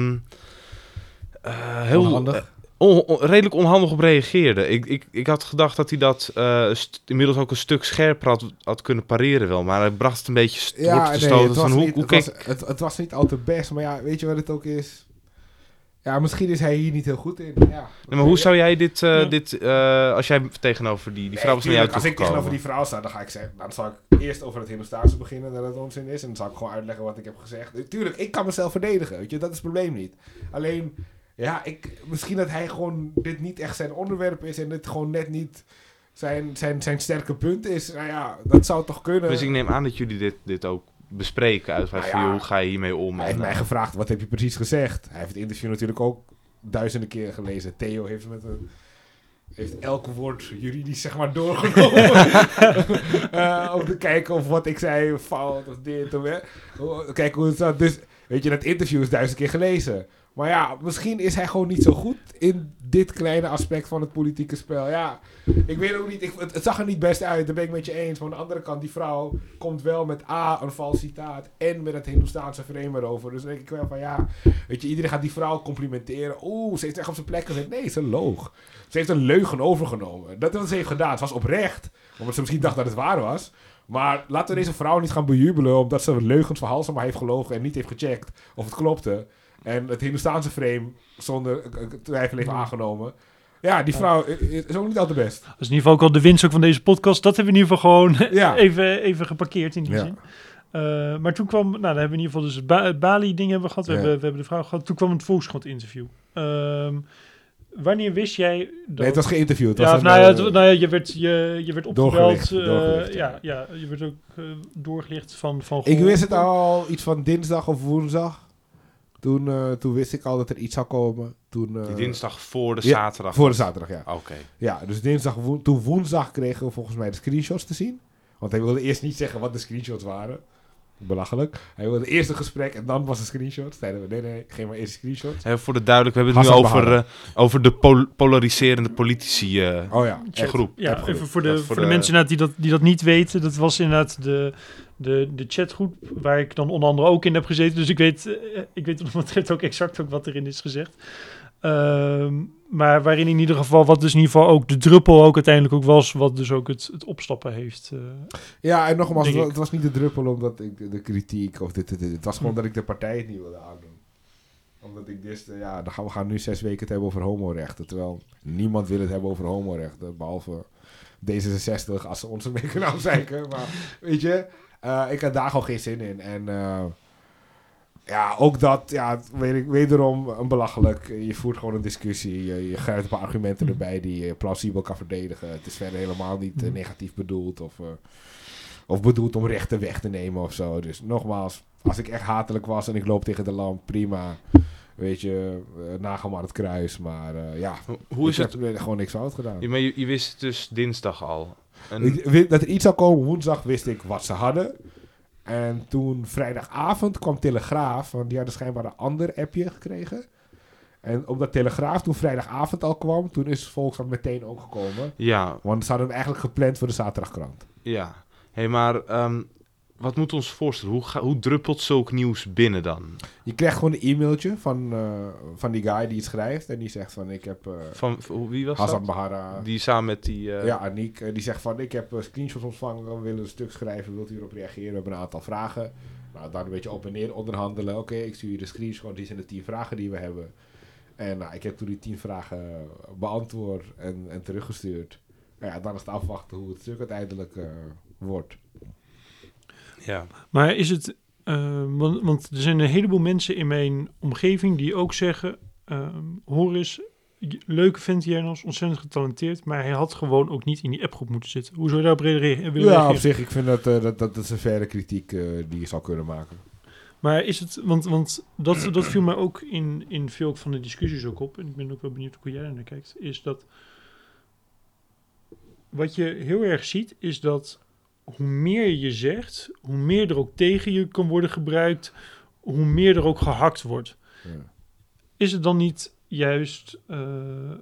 heel Onhandig. On- on- redelijk onhandig op reageerde. Ik, ik, ik had gedacht dat hij dat eh, inmiddels ook een stuk scherper had, had kunnen pareren wel. Maar hij bracht het een beetje Ja, nee, was, van hoe, niet, hoe het, was, het, het was niet al te best. Maar ja, weet je wat het ook is? Ja, misschien is hij hier niet heel goed in. Ja, Nee, maar hoe zou jij dit, eh, Ja. dit eh, als jij tegenover die, die Nee, vrouw was naar jou tuurlijk, Als ik tegenover die vrouw sta, dan ga ik zeggen... Dan zal ik eerst over het Hindoestaanse beginnen, dat het onzin is. En dan zal ik gewoon uitleggen wat ik heb gezegd. Tuurlijk, ik kan mezelf verdedigen, weet je. Dat is het probleem niet. Alleen, ja, ik, misschien dat hij gewoon... Dit niet echt zijn onderwerp is en dit gewoon net niet zijn, zijn, zijn sterke punt is. Nou ja, dat zou toch kunnen. Dus ik neem aan dat jullie dit, dit ook bespreken. Uit Nou ja, hoe ga je hiermee om? Hij heeft En, mij eh, gevraagd, wat heb je precies gezegd? Hij heeft het interview natuurlijk ook duizenden keer gelezen. Theo heeft met een... Heeft elk woord juridisch zeg maar doorgenomen. Eh, om te kijken of wat ik zei fout of dit of hè. Hoe- Kijk hoe het zat. Dus weet je, dat interview is duizend keer gelezen. Maar ja, misschien is hij gewoon niet zo goed in dit kleine aspect van het politieke spel. Ja, ik weet ook niet. Het, zag er niet best uit, daar ben ik met je eens. Maar aan de andere kant, die vrouw komt wel met A, een vals citaat. En met het Hindoestaanse frame erover. Dus denk ik wel van ja, weet je, iedereen gaat die vrouw complimenteren. Oeh, ze heeft echt op zijn plek gezet. Nee, ze loog. Ze heeft een leugen overgenomen. Dat is wat ze heeft gedaan. Het was oprecht. Omdat ze misschien dacht dat het waar was. Maar laten we deze vrouw niet gaan bejubelen omdat ze leugens van Halsema heeft gelogen en niet heeft gecheckt of het klopte. En het Hindoestaanse frame zonder twijfel heeft aangenomen. Ja, die vrouw is ook niet al te best. Dat is in ieder geval ook al de winst ook van deze podcast. Dat hebben we in ieder geval gewoon Ja. even, even geparkeerd in die Ja. zin. Eh, maar toen kwam, nou, dan hebben we in ieder geval dus het, ba- het Bali-ding hebben we gehad. We, Ja. hebben, we hebben de vraag gehad. Toen kwam het Volkskrant-interview. Ehm, wanneer wist jij dat... Nee, het was geïnterviewd. Het ja, nou ja, eh, nou ja, je werd, je, je werd opgebeld. Doorgelicht, eh, doorgelicht, ja, ja. ja, je werd ook doorgelicht van... van ik wist het al iets van dinsdag of woensdag. Toen, eh, toen wist ik al dat er iets zou komen. Toen, eh, Die dinsdag voor de ja, zaterdag. Voor de zaterdag, ja. Oké. Ja, dus dinsdag, toen woensdag kregen we volgens mij de screenshots te zien. Want hij wilde eerst niet zeggen wat de screenshots waren. Belachelijk. Hij wilde eerst een gesprek en dan was een screenshot. Zeiden we, nee, nee, geen maar eerst een screenshot. Hè, voor de duidelijk, we hebben het Hassan nu over, eh, over de pol- polariserende politici eh Oh ja, Chat. groep. Ja, even voor de, Dat voor voor de, de- mensen die dat, die dat niet weten. Dat was inderdaad de, de, de chatgroep waar ik dan onder andere ook in heb gezeten. Dus ik weet, eh, ik weet wat dat betreft ook exact ook wat erin is gezegd. Ehm, maar waarin in ieder geval, wat dus in ieder geval ook de druppel ook uiteindelijk ook was, wat dus ook het, het opstappen heeft. eh. Ja, en nogmaals, het was niet de druppel omdat ik de, kritiek of dit, dit, dit. Het was gewoon Hm. dat ik de partij het niet wilde aandoen. Omdat ik wist, eh, ja, dan gaan we gaan nu zes weken het hebben over homorechten. Terwijl niemand wil het hebben over homorechten. Behalve D66 als ze ons beetje kunnen afzeiken. Maar weet je, eh, ik had daar gewoon geen zin in. En ja, ook dat, ja, weet ik, wederom een belachelijk. Je voert gewoon een discussie. Je, je grijpt een paar argumenten Hm. erbij die je plausibel kan verdedigen. Het is verder helemaal niet eh, Hm. negatief bedoeld of, eh, of bedoeld om rechten weg te nemen of zo. Dus nogmaals, als ik echt hatelijk was en ik loop tegen de lamp, prima. Weet je, uh, nagel maar het kruis. Maar eh, ja, Ho- Hoe is ik het? heb gewoon niks fout gedaan. Ja, maar je, je wist het dus dinsdag al. En, Ik wist dat er iets zou komen. Woensdag wist ik wat ze hadden. En toen vrijdagavond kwam Telegraaf. Want die hadden schijnbaar een ander appje gekregen. En omdat Telegraaf toen vrijdagavond al kwam. Toen is Volkskrant meteen ook gekomen. ja, Want ze hadden hem eigenlijk gepland voor de zaterdagkrant. ja. hey, maar ehm, wat moet ons voorstellen? Hoe, ga, hoe druppelt zulk nieuws binnen dan? Je krijgt gewoon een e-mailtje van, eh, van die guy die het schrijft. En die zegt van ik heb... eh Van, wie was Hassan dat? Bahara... Die samen met die... eh, ja, Aniek. die zegt van ik heb screenshots ontvangen. We willen een stuk schrijven. Wilt u erop reageren? We hebben een aantal vragen. Nou, dan een beetje op en neer onderhandelen. Oké, ik stuur je de screenshot. Die zijn de tien vragen die we hebben. En nou, ik heb toen die tien vragen beantwoord en, en teruggestuurd. Nou ja, dan is het afwachten hoe het stuk uiteindelijk wordt. Ja. Maar is het, eh, want, want er zijn een heleboel mensen in mijn omgeving die ook zeggen, ehm Horis, j- leuke vent Jernos, ontzettend getalenteerd, maar hij had gewoon ook niet in die appgroep moeten zitten. Hoe zou je daarop rea- willen Ja, reageren? op zich. Ik vind dat, eh, dat, dat, dat is een verre kritiek eh, die je zou kunnen maken. Maar is het, want, want dat, dat viel mij ook in, in veel van de discussies ook op, en ik ben ook wel benieuwd hoe jij daar naar kijkt, is dat wat je heel erg ziet, is dat hoe meer je zegt, hoe meer er ook tegen je kan worden gebruikt, hoe meer er ook gehakt wordt. Ja. Is het dan niet juist eh,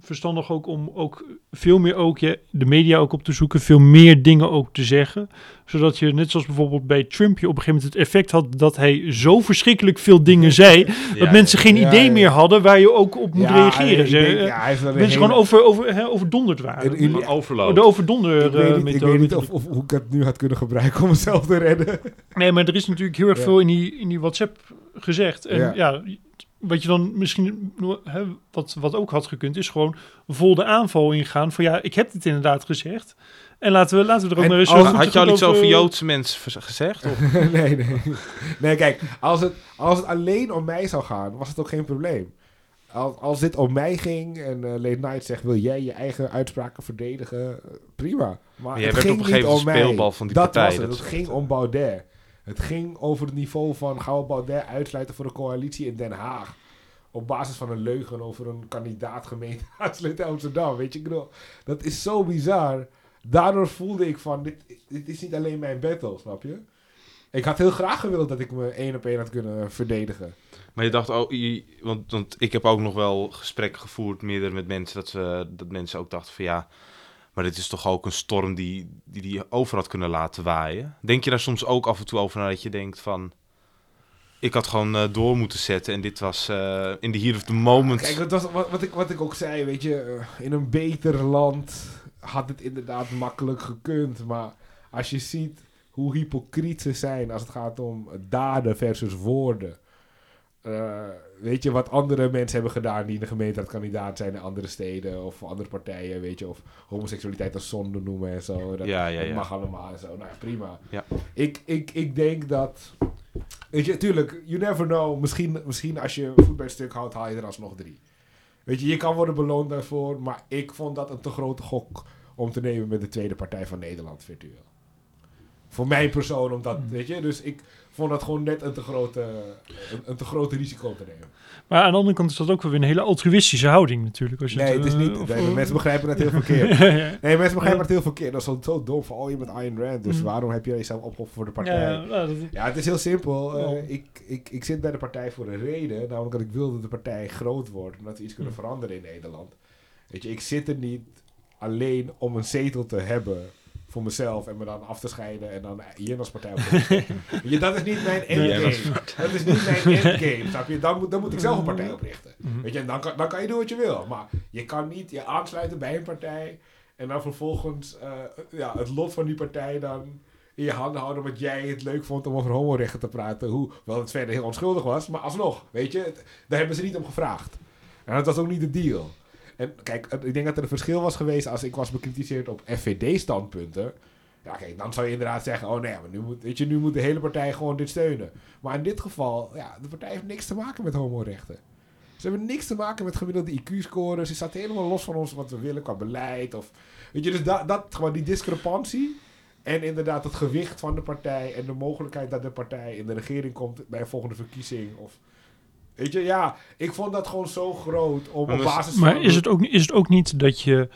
verstandig ook om ook veel meer ook je, de media ook op te zoeken, veel meer dingen ook te zeggen, zodat je net zoals bijvoorbeeld bij Trump je op een gegeven moment het effect had dat hij zo verschrikkelijk veel dingen zei dat Ja, mensen geen ja, idee ja. meer hadden waar je ook op moet Ja, reageren. ik Ze, denk, eh, ja, hij heeft mensen hele- gewoon over, over, hè, overdonderd waren. De overdonder Ik weet, eh, niet, ik methode. weet niet of, of, hoe ik het nu had kunnen gebruiken om mezelf te redden. Nee, maar er is natuurlijk heel erg Ja. veel in die, in die WhatsApp gezegd. En Ja. Wat je dan misschien, hè, wat, wat ook had gekund, is gewoon vol de aanval ingaan. Van ja, ik heb dit inderdaad gezegd. En laten we, laten we er ook En maar eens... als- zo Had, je al iets over Joodse mensen gezegd? Of? nee, nee. Nee, kijk, als het, als het alleen om mij zou gaan, was het ook geen probleem. Als, als dit om mij ging en eh Late Night zegt, wil jij je eigen uitspraken verdedigen? Prima. Maar jij het werd ging op een gegeven niet om moment mij. speelbal van die dat partij, Was het. dat het is ging om Baudet. Het ging over het niveau van, gaan we Baudet uitsluiten voor een coalitie in Den Haag? Op basis van een leugen over een kandidaat gemeenteraadslid Amsterdam. Weet je, ik dat is zo bizar. Daardoor voelde ik van, dit, is niet alleen mijn battle, snap je? Ik had heel graag gewild dat ik me één op één had kunnen verdedigen. Maar je dacht ook, je- want, want ik heb ook nog wel gesprekken gevoerd, meerdere met mensen, dat, we, dat mensen ook dachten van ja, maar dit is toch ook een storm die die, die over had kunnen laten waaien. Denk je daar soms ook af en toe over na dat je denkt van, ik had gewoon eh, door moeten zetten en dit was eh, in the heat of the moment. Kijk, dat was wat, wat, ik, wat ik ook zei, weet je, eh, in een beter land had het inderdaad makkelijk gekund. Maar als je ziet hoe hypocriet ze zijn als het gaat om daden versus woorden. Weet je, wat andere mensen hebben gedaan die in de gemeenteraadkandidaat zijn in andere steden of andere partijen, weet je, of homoseksualiteit als zonde noemen en zo. Dat, ja, ja, dat ja. mag allemaal en zo. Nou ja, prima. Ja. Ik, ik, ik denk dat. Weet je, tuurlijk, you never know. Misschien, misschien als je voet bij het stuk houdt, haal je er alsnog drie. Weet je, je kan worden beloond daarvoor. Maar ik vond dat een te grote gok om te nemen met de tweede partij van Nederland virtueel. Voor mijn persoon, omdat, weet je, dus ik vond dat gewoon net een te grote, een, een te grote risico te nemen. Maar aan de andere kant is dat ook weer een hele altruïstische houding natuurlijk. Als je Nee, het is eh, niet. of- nee, of- mensen begrijpen het heel verkeerd. ja, Nee, mensen begrijpen het heel verkeerd. Dat is zo, zo dom van, oh, je bent Ayn Rand. Dus Mhm. waarom heb je jezelf opgeofferd voor de partij? ja, nou, dat- Ja, het is heel simpel. Eh, ik, ik, ik zit bij de partij voor een reden. Namelijk dat ik wil dat de partij groot wordt. Omdat we iets kunnen Hm. veranderen in Nederland. Weet je, ik zit er niet alleen om een zetel te hebben. Voor mezelf en me dan af te scheiden en dan hier als partij op te richten. Weet je, dat is niet mijn endgame. Dat is niet mijn endgame, snap je? Dan moet, dan moet ik zelf een partij oprichten. Mhm. Weet je, en dan kan, dan kan je doen wat je wil. Maar je kan niet je aansluiten bij een partij en dan vervolgens eh, ja, het lot van die partij dan in je handen houden omdat jij het leuk vond om over homorechten te praten. Hoewel het verder heel onschuldig was, maar alsnog, weet je, het- daar hebben ze niet om gevraagd. En dat was ook niet de deal. En kijk, ik denk dat er een verschil was geweest als ik was bekritiseerd op FVD-standpunten. Ja, kijk, dan zou je inderdaad zeggen, oh nee, maar nu moet, weet je, nu moet de hele partij gewoon dit steunen. Maar in dit geval, ja, de partij heeft niks te maken met homorechten. Ze hebben niks te maken met gemiddelde IQ-scores. Ze staat helemaal los van ons wat we willen qua beleid. Of, weet je, dus dat, dat, gewoon die discrepantie. En inderdaad het gewicht van de partij. En de mogelijkheid dat de partij in de regering komt bij een volgende verkiezing. Of, weet je, ja, ik vond dat gewoon zo groot. Op is- basis van... Maar is het, ook, is het ook niet dat je,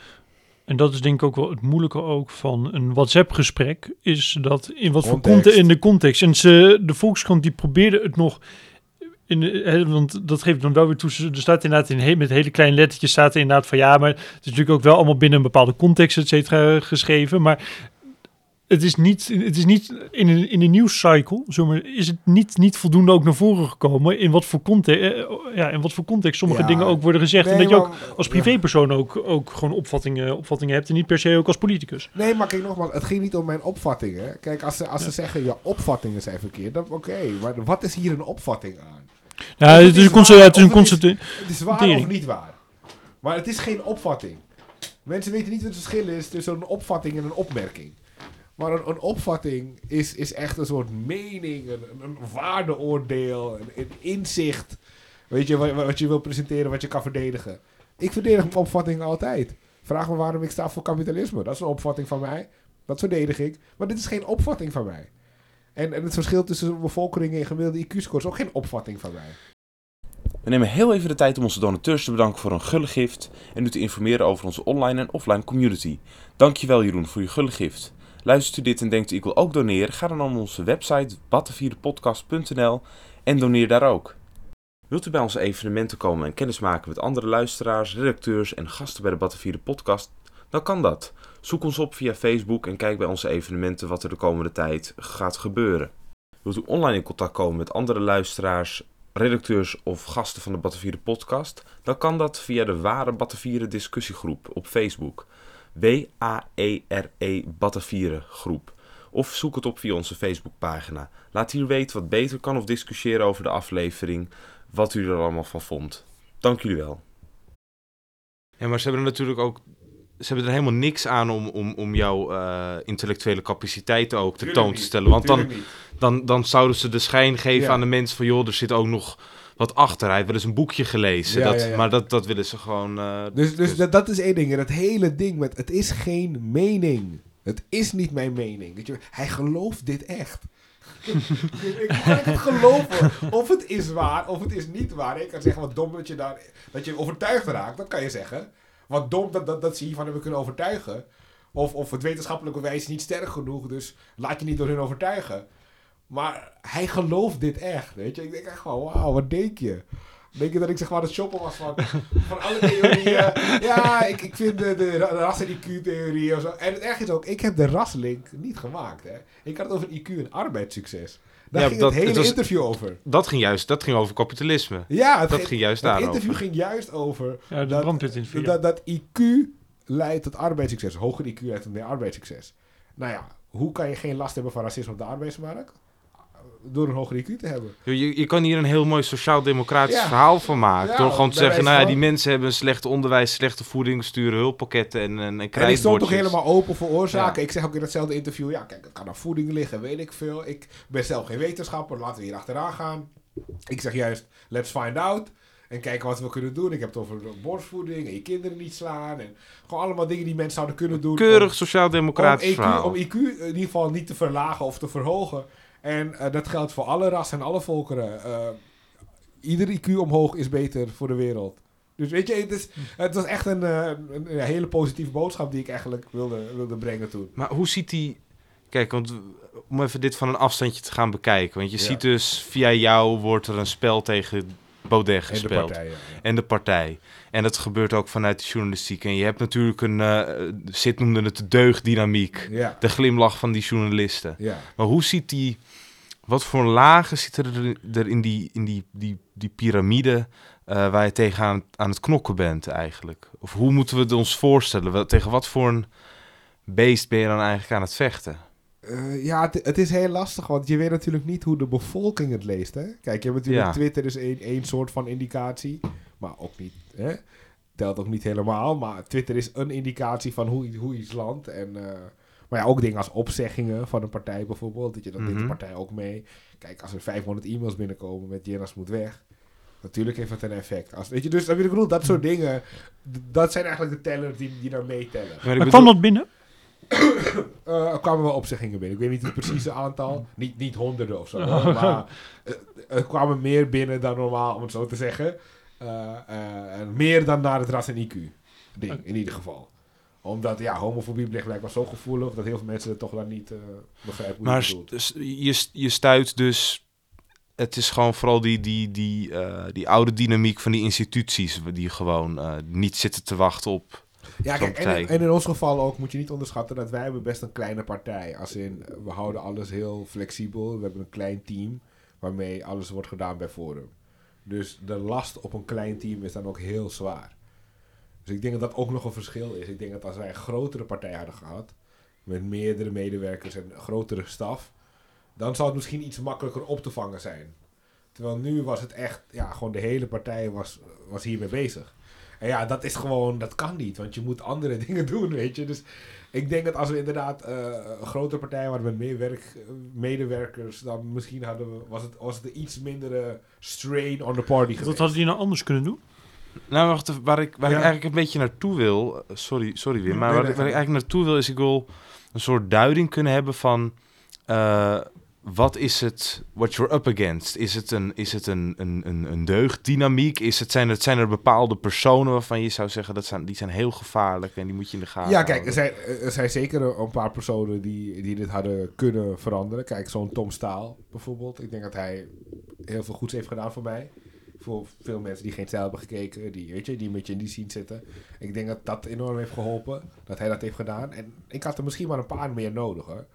en dat is denk ik ook wel het moeilijke ook van een WhatsApp-gesprek, is dat in wat voor Context. in de context. En ze, de Volkskrant die probeerde het nog, in, hè, want dat geeft dan wel weer toe, ze- er staat inderdaad in, he- met hele kleine lettertjes staat er inderdaad van ja, maar het is natuurlijk ook wel allemaal binnen een bepaalde context, et cetera, geschreven, maar het is niet, het is niet in een, in een nieuwscycle, zomaar, is het niet, niet voldoende ook naar voren gekomen in wat voor context, ja, in wat voor context sommige Ja. dingen ook worden gezegd. en dat je ook als ja. privépersoon ook, ook gewoon opvattingen, opvattingen hebt en niet per se ook als politicus. Nee, maar kijk nogmaals, het ging niet om mijn opvattingen. Kijk, als ze, als ze zeggen, je opvattingen zijn verkeerd, dan oké. maar wat is hier een opvatting aan? Ja, het het is is een concept, waar, het is een of het is- concept. Het is waar of niet waar. Maar het is geen opvatting. Mensen weten niet wat het verschil is tussen een opvatting en een opmerking. Maar een, opvatting is, is echt een soort mening, een, waardeoordeel, een, een inzicht. Weet je, wat, je wil presenteren, wat je kan verdedigen. Ik verdedig mijn opvatting altijd. Vraag me waarom ik sta voor kapitalisme. Dat is een opvatting van mij. Dat verdedig ik. Maar dit is geen opvatting van mij. En, en het verschil tussen bevolkingen en gemiddelde IQ-scores is ook geen opvatting van mij. We nemen heel even de tijd om onze donateurs te bedanken voor hun gulle gift en u te informeren over onze online en offline community. Dankjewel Jeroen voor je gulle gift. Luistert u dit en denkt u ik wil ook doneren? Ga dan naar onze website battenvierdepodcast.nl en doneer daar ook. Wilt u bij onze evenementen komen en kennismaken met andere luisteraars, redacteurs en gasten bij de Battenvierde podcast? Dan kan dat. Zoek ons op via Facebook en kijk bij onze evenementen wat er de komende tijd gaat gebeuren. Wilt u online in contact komen met andere luisteraars, redacteurs of gasten van de Battenvieren podcast, dan kan dat via de Ware Battenvieren discussiegroep op Facebook. W-A-E-R-E Battenvieren groep. Of zoek het op via onze Facebookpagina. Laat hier weten wat beter kan of discussiëren over de aflevering, wat u er allemaal van vond. Dank jullie wel. Ja, maar ze hebben er natuurlijk ook. Ze hebben er helemaal niks aan om, om, om jouw eh, intellectuele capaciteiten ook Tuurlijk tentoon te stellen. Want dan, dan, dan zouden ze de schijn geven Ja. aan de mensen van... joh, er zit ook nog wat achter. Hij heeft wel eens een boekje gelezen. Ja, dat, ja, ja. Maar dat, dat willen ze gewoon... eh, Dus, dus dat, dat is één ding. En dat hele ding met het is geen mening. Het is niet mijn mening. Weet je, hij gelooft dit echt. ik kan het geloven. Of het is waar, of het is niet waar. Ik kan zeggen wat dom dat je daar dat je overtuigd raakt. Dat kan je zeggen. Wat dom dat, dat, dat ze hiervan hebben kunnen overtuigen. Of, of het wetenschappelijke bewijs is niet sterk genoeg. Dus laat je niet door hun overtuigen. Maar hij gelooft dit echt. Weet je, ik denk echt gewoon, wauw, wat denk je? Denk je dat ik zeg maar het shoppen was van, van alle theorieën? ja, ik, ik vind de, de ra- ras- en IQ-theorie of zo. En het erg is ook, ik heb de raslink niet gemaakt. Hè. Ik had het over IQ en arbeidssucces. Daar Ja, ging dat- het hele het was- interview over. dat, ging juist dat ging over kapitalisme. Ja, het, Dat ging- ging juist het daarover. interview ging juist over Ja, dat, het dat, dat IQ leidt tot arbeidssucces. Hoger IQ leidt tot meer arbeidssucces. Nou ja, hoe kan je geen last hebben van racisme op de arbeidsmarkt? Door een hoger IQ te hebben. Je, je kan hier een heel mooi sociaal-democratisch Ja. verhaal van maken. Ja, door gewoon te zeggen, nou ja, die mensen hebben een slecht onderwijs, slechte voeding, sturen hulppakketten en, en, en En ik stond toch helemaal open voor oorzaken. Ik zeg ook in hetzelfde interview, ja kijk, het kan aan voeding liggen, weet ik veel. Ik ben zelf geen wetenschapper, laten we hier achteraan gaan. Ik zeg juist, let's find out. En kijken wat we kunnen doen. Ik heb het over borstvoeding en je kinderen niet slaan. En gewoon allemaal dingen die mensen zouden kunnen doen. Keurig sociaal-democratisch om, verhaal. om IQ in ieder geval niet te verlagen of te verhogen. En eh, dat geldt voor alle rassen en alle volkeren. Eh, ieder IQ omhoog is beter voor de wereld. Dus weet je, het, is, het was echt een, eh, een, een hele positieve boodschap die ik eigenlijk wilde, wilde brengen toen. Maar hoe ziet die... Kijk, want om even dit van een afstandje te gaan bekijken. Want je Ja. ziet dus, via jou wordt er een spel tegen Baudet En de gespeeld. en de partij. En dat gebeurt ook vanuit de journalistiek. En je hebt natuurlijk een, eh Sid noemde het de deugddynamiek. Ja, De glimlach van die journalisten. ja. Maar hoe ziet die, wat voor lagen zitten er, er in die, in die, die, die piramide eh, waar je tegenaan aan het knokken bent eigenlijk? Of hoe moeten we het ons voorstellen? Tegen wat voor een beest ben je dan eigenlijk aan het vechten? Eh, ja, het, het is heel lastig, want je weet natuurlijk niet hoe de bevolking het leest. Hè? Kijk, je hebt natuurlijk Ja. Twitter is één, één soort van indicatie, maar ook niet, hè? telt ook niet helemaal. Maar Twitter is een indicatie van hoe, hoe iets landt. En, eh, maar ja, ook dingen als opzeggingen van een partij bijvoorbeeld, dat je dat de Mhm. partij ook mee. Kijk, als er 500 e-mails binnenkomen met Jennas moet weg, natuurlijk heeft dat een effect. Als, weet je, dus dat bedoel, dat soort dingen, dat zijn eigenlijk de tellers die, die daar meetellen. Maar Maar bedoel- kwam dat binnen? Er kwamen wel opzeggingen binnen. Ik weet niet het precieze aantal. Niet, niet honderden of zo. Hoor, maar eh, er kwamen meer binnen dan normaal, om het zo te zeggen. Eh, en meer dan naar het ras en IQ. Ding, in ieder geval. Omdat, ja, homofobie blijkt blijkbaar zo gevoelig... dat heel veel mensen het toch dan niet begrijpen hoe je Maar dus je, je stuit dus. Het is gewoon vooral die, die, die, die oude dynamiek van die instituties. die gewoon niet zitten te wachten op. Ja, kijk, en in ons geval ook moet je niet onderschatten dat wij hebben best een kleine partij. Als in, we houden alles heel flexibel. We hebben een klein team waarmee alles wordt gedaan bij Forum. Dus de last op een klein team is dan ook heel zwaar. Dus ik denk dat dat ook nog een verschil is. Ik denk dat als wij een grotere partij hadden gehad, met meerdere medewerkers en een grotere staf, dan zou het misschien iets makkelijker op te vangen zijn. Terwijl nu was het echt, ja, gewoon de hele partij was, was hiermee bezig. En ja, dat is gewoon, dat kan niet, want je moet andere dingen doen, weet je. Dus ik denk dat als we inderdaad eh, een grotere partij waren met meer werk, medewerkers, dan misschien hadden we, was, het, was het een iets mindere strain on the party Dat geweest. hadden die nou anders kunnen doen? Nou, wacht even, waar ik, waar Ja. ik eigenlijk een beetje naartoe wil. Sorry, sorry Wim. Maar Nee, waar, nee, ik- waar eigenlijk naartoe wil is: ik wil een soort duiding kunnen hebben van. eh, wat is het, what you're up against? Is het een, is het een, een, een, een deugddynamiek? Is het, zijn, het, zijn er bepaalde personen waarvan je zou zeggen dat zijn, die zijn heel gevaarlijk en die moet je in de gaten Ja, kijk, er zijn, er zijn zeker een paar personen die, die dit hadden kunnen veranderen. Kijk, zo'n Tom Staal bijvoorbeeld. Ik denk dat hij heel veel goeds heeft gedaan voor mij. Voor veel mensen die geen stijl hebben gekeken, die, weet je, die een beetje in die scene zitten. Ik denk dat dat enorm heeft geholpen, dat hij dat heeft gedaan. En ik had er misschien maar een paar meer nodig, hoor.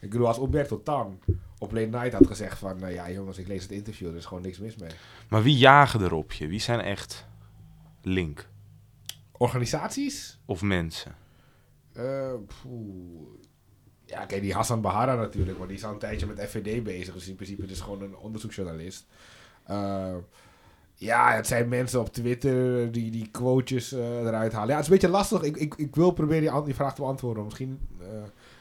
Ik bedoel, als Umberto Tan op Late Night had gezegd van... nou ja, jongens, ik lees het interview, er is gewoon niks mis mee. Maar wie jagen er op je? Wie zijn echt link? Organisaties? Of mensen? Eh, poeh. ja, kijk, die Hassan Bahara natuurlijk, maar die is al een tijdje met FVD bezig. Dus in principe is gewoon een onderzoeksjournalist. Eh, ja, het zijn mensen op Twitter die die quotejes eh, eruit halen. Ja, het is een beetje lastig. Ik, ik, ik wil proberen die, die vraag te beantwoorden. Misschien, eh,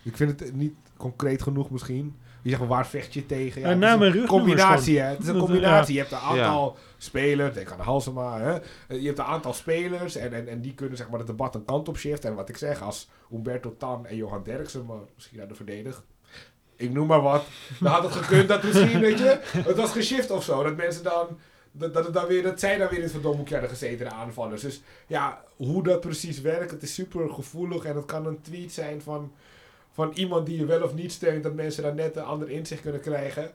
ik vind het niet concreet genoeg misschien. Je zegt, waar vecht je tegen? Ja, rugnummers combinatie, hè. Het is een eh, combinatie. Je hebt een aantal spelers, denk aan de Halsema, hè. Eh, Je hebt een aantal spelers en, en, en die kunnen zeg maar het debat een kant op shiften. En wat ik zeg, als Humberto Tan en Johan Derksen, maar misschien aan de verdedigd. Ik noem maar wat. Dan had het gekund dat misschien, weet je, het was geshift of zo. Dat mensen dan, dat, dat, dan weer, dat zij dan weer in het verdomhoekje hadden gezeten, de aanvallers. Dus ja, hoe dat precies werkt, het is super gevoelig. En het kan een tweet zijn van, van iemand die je wel of niet steunt, dat mensen daar net een ander inzicht kunnen krijgen.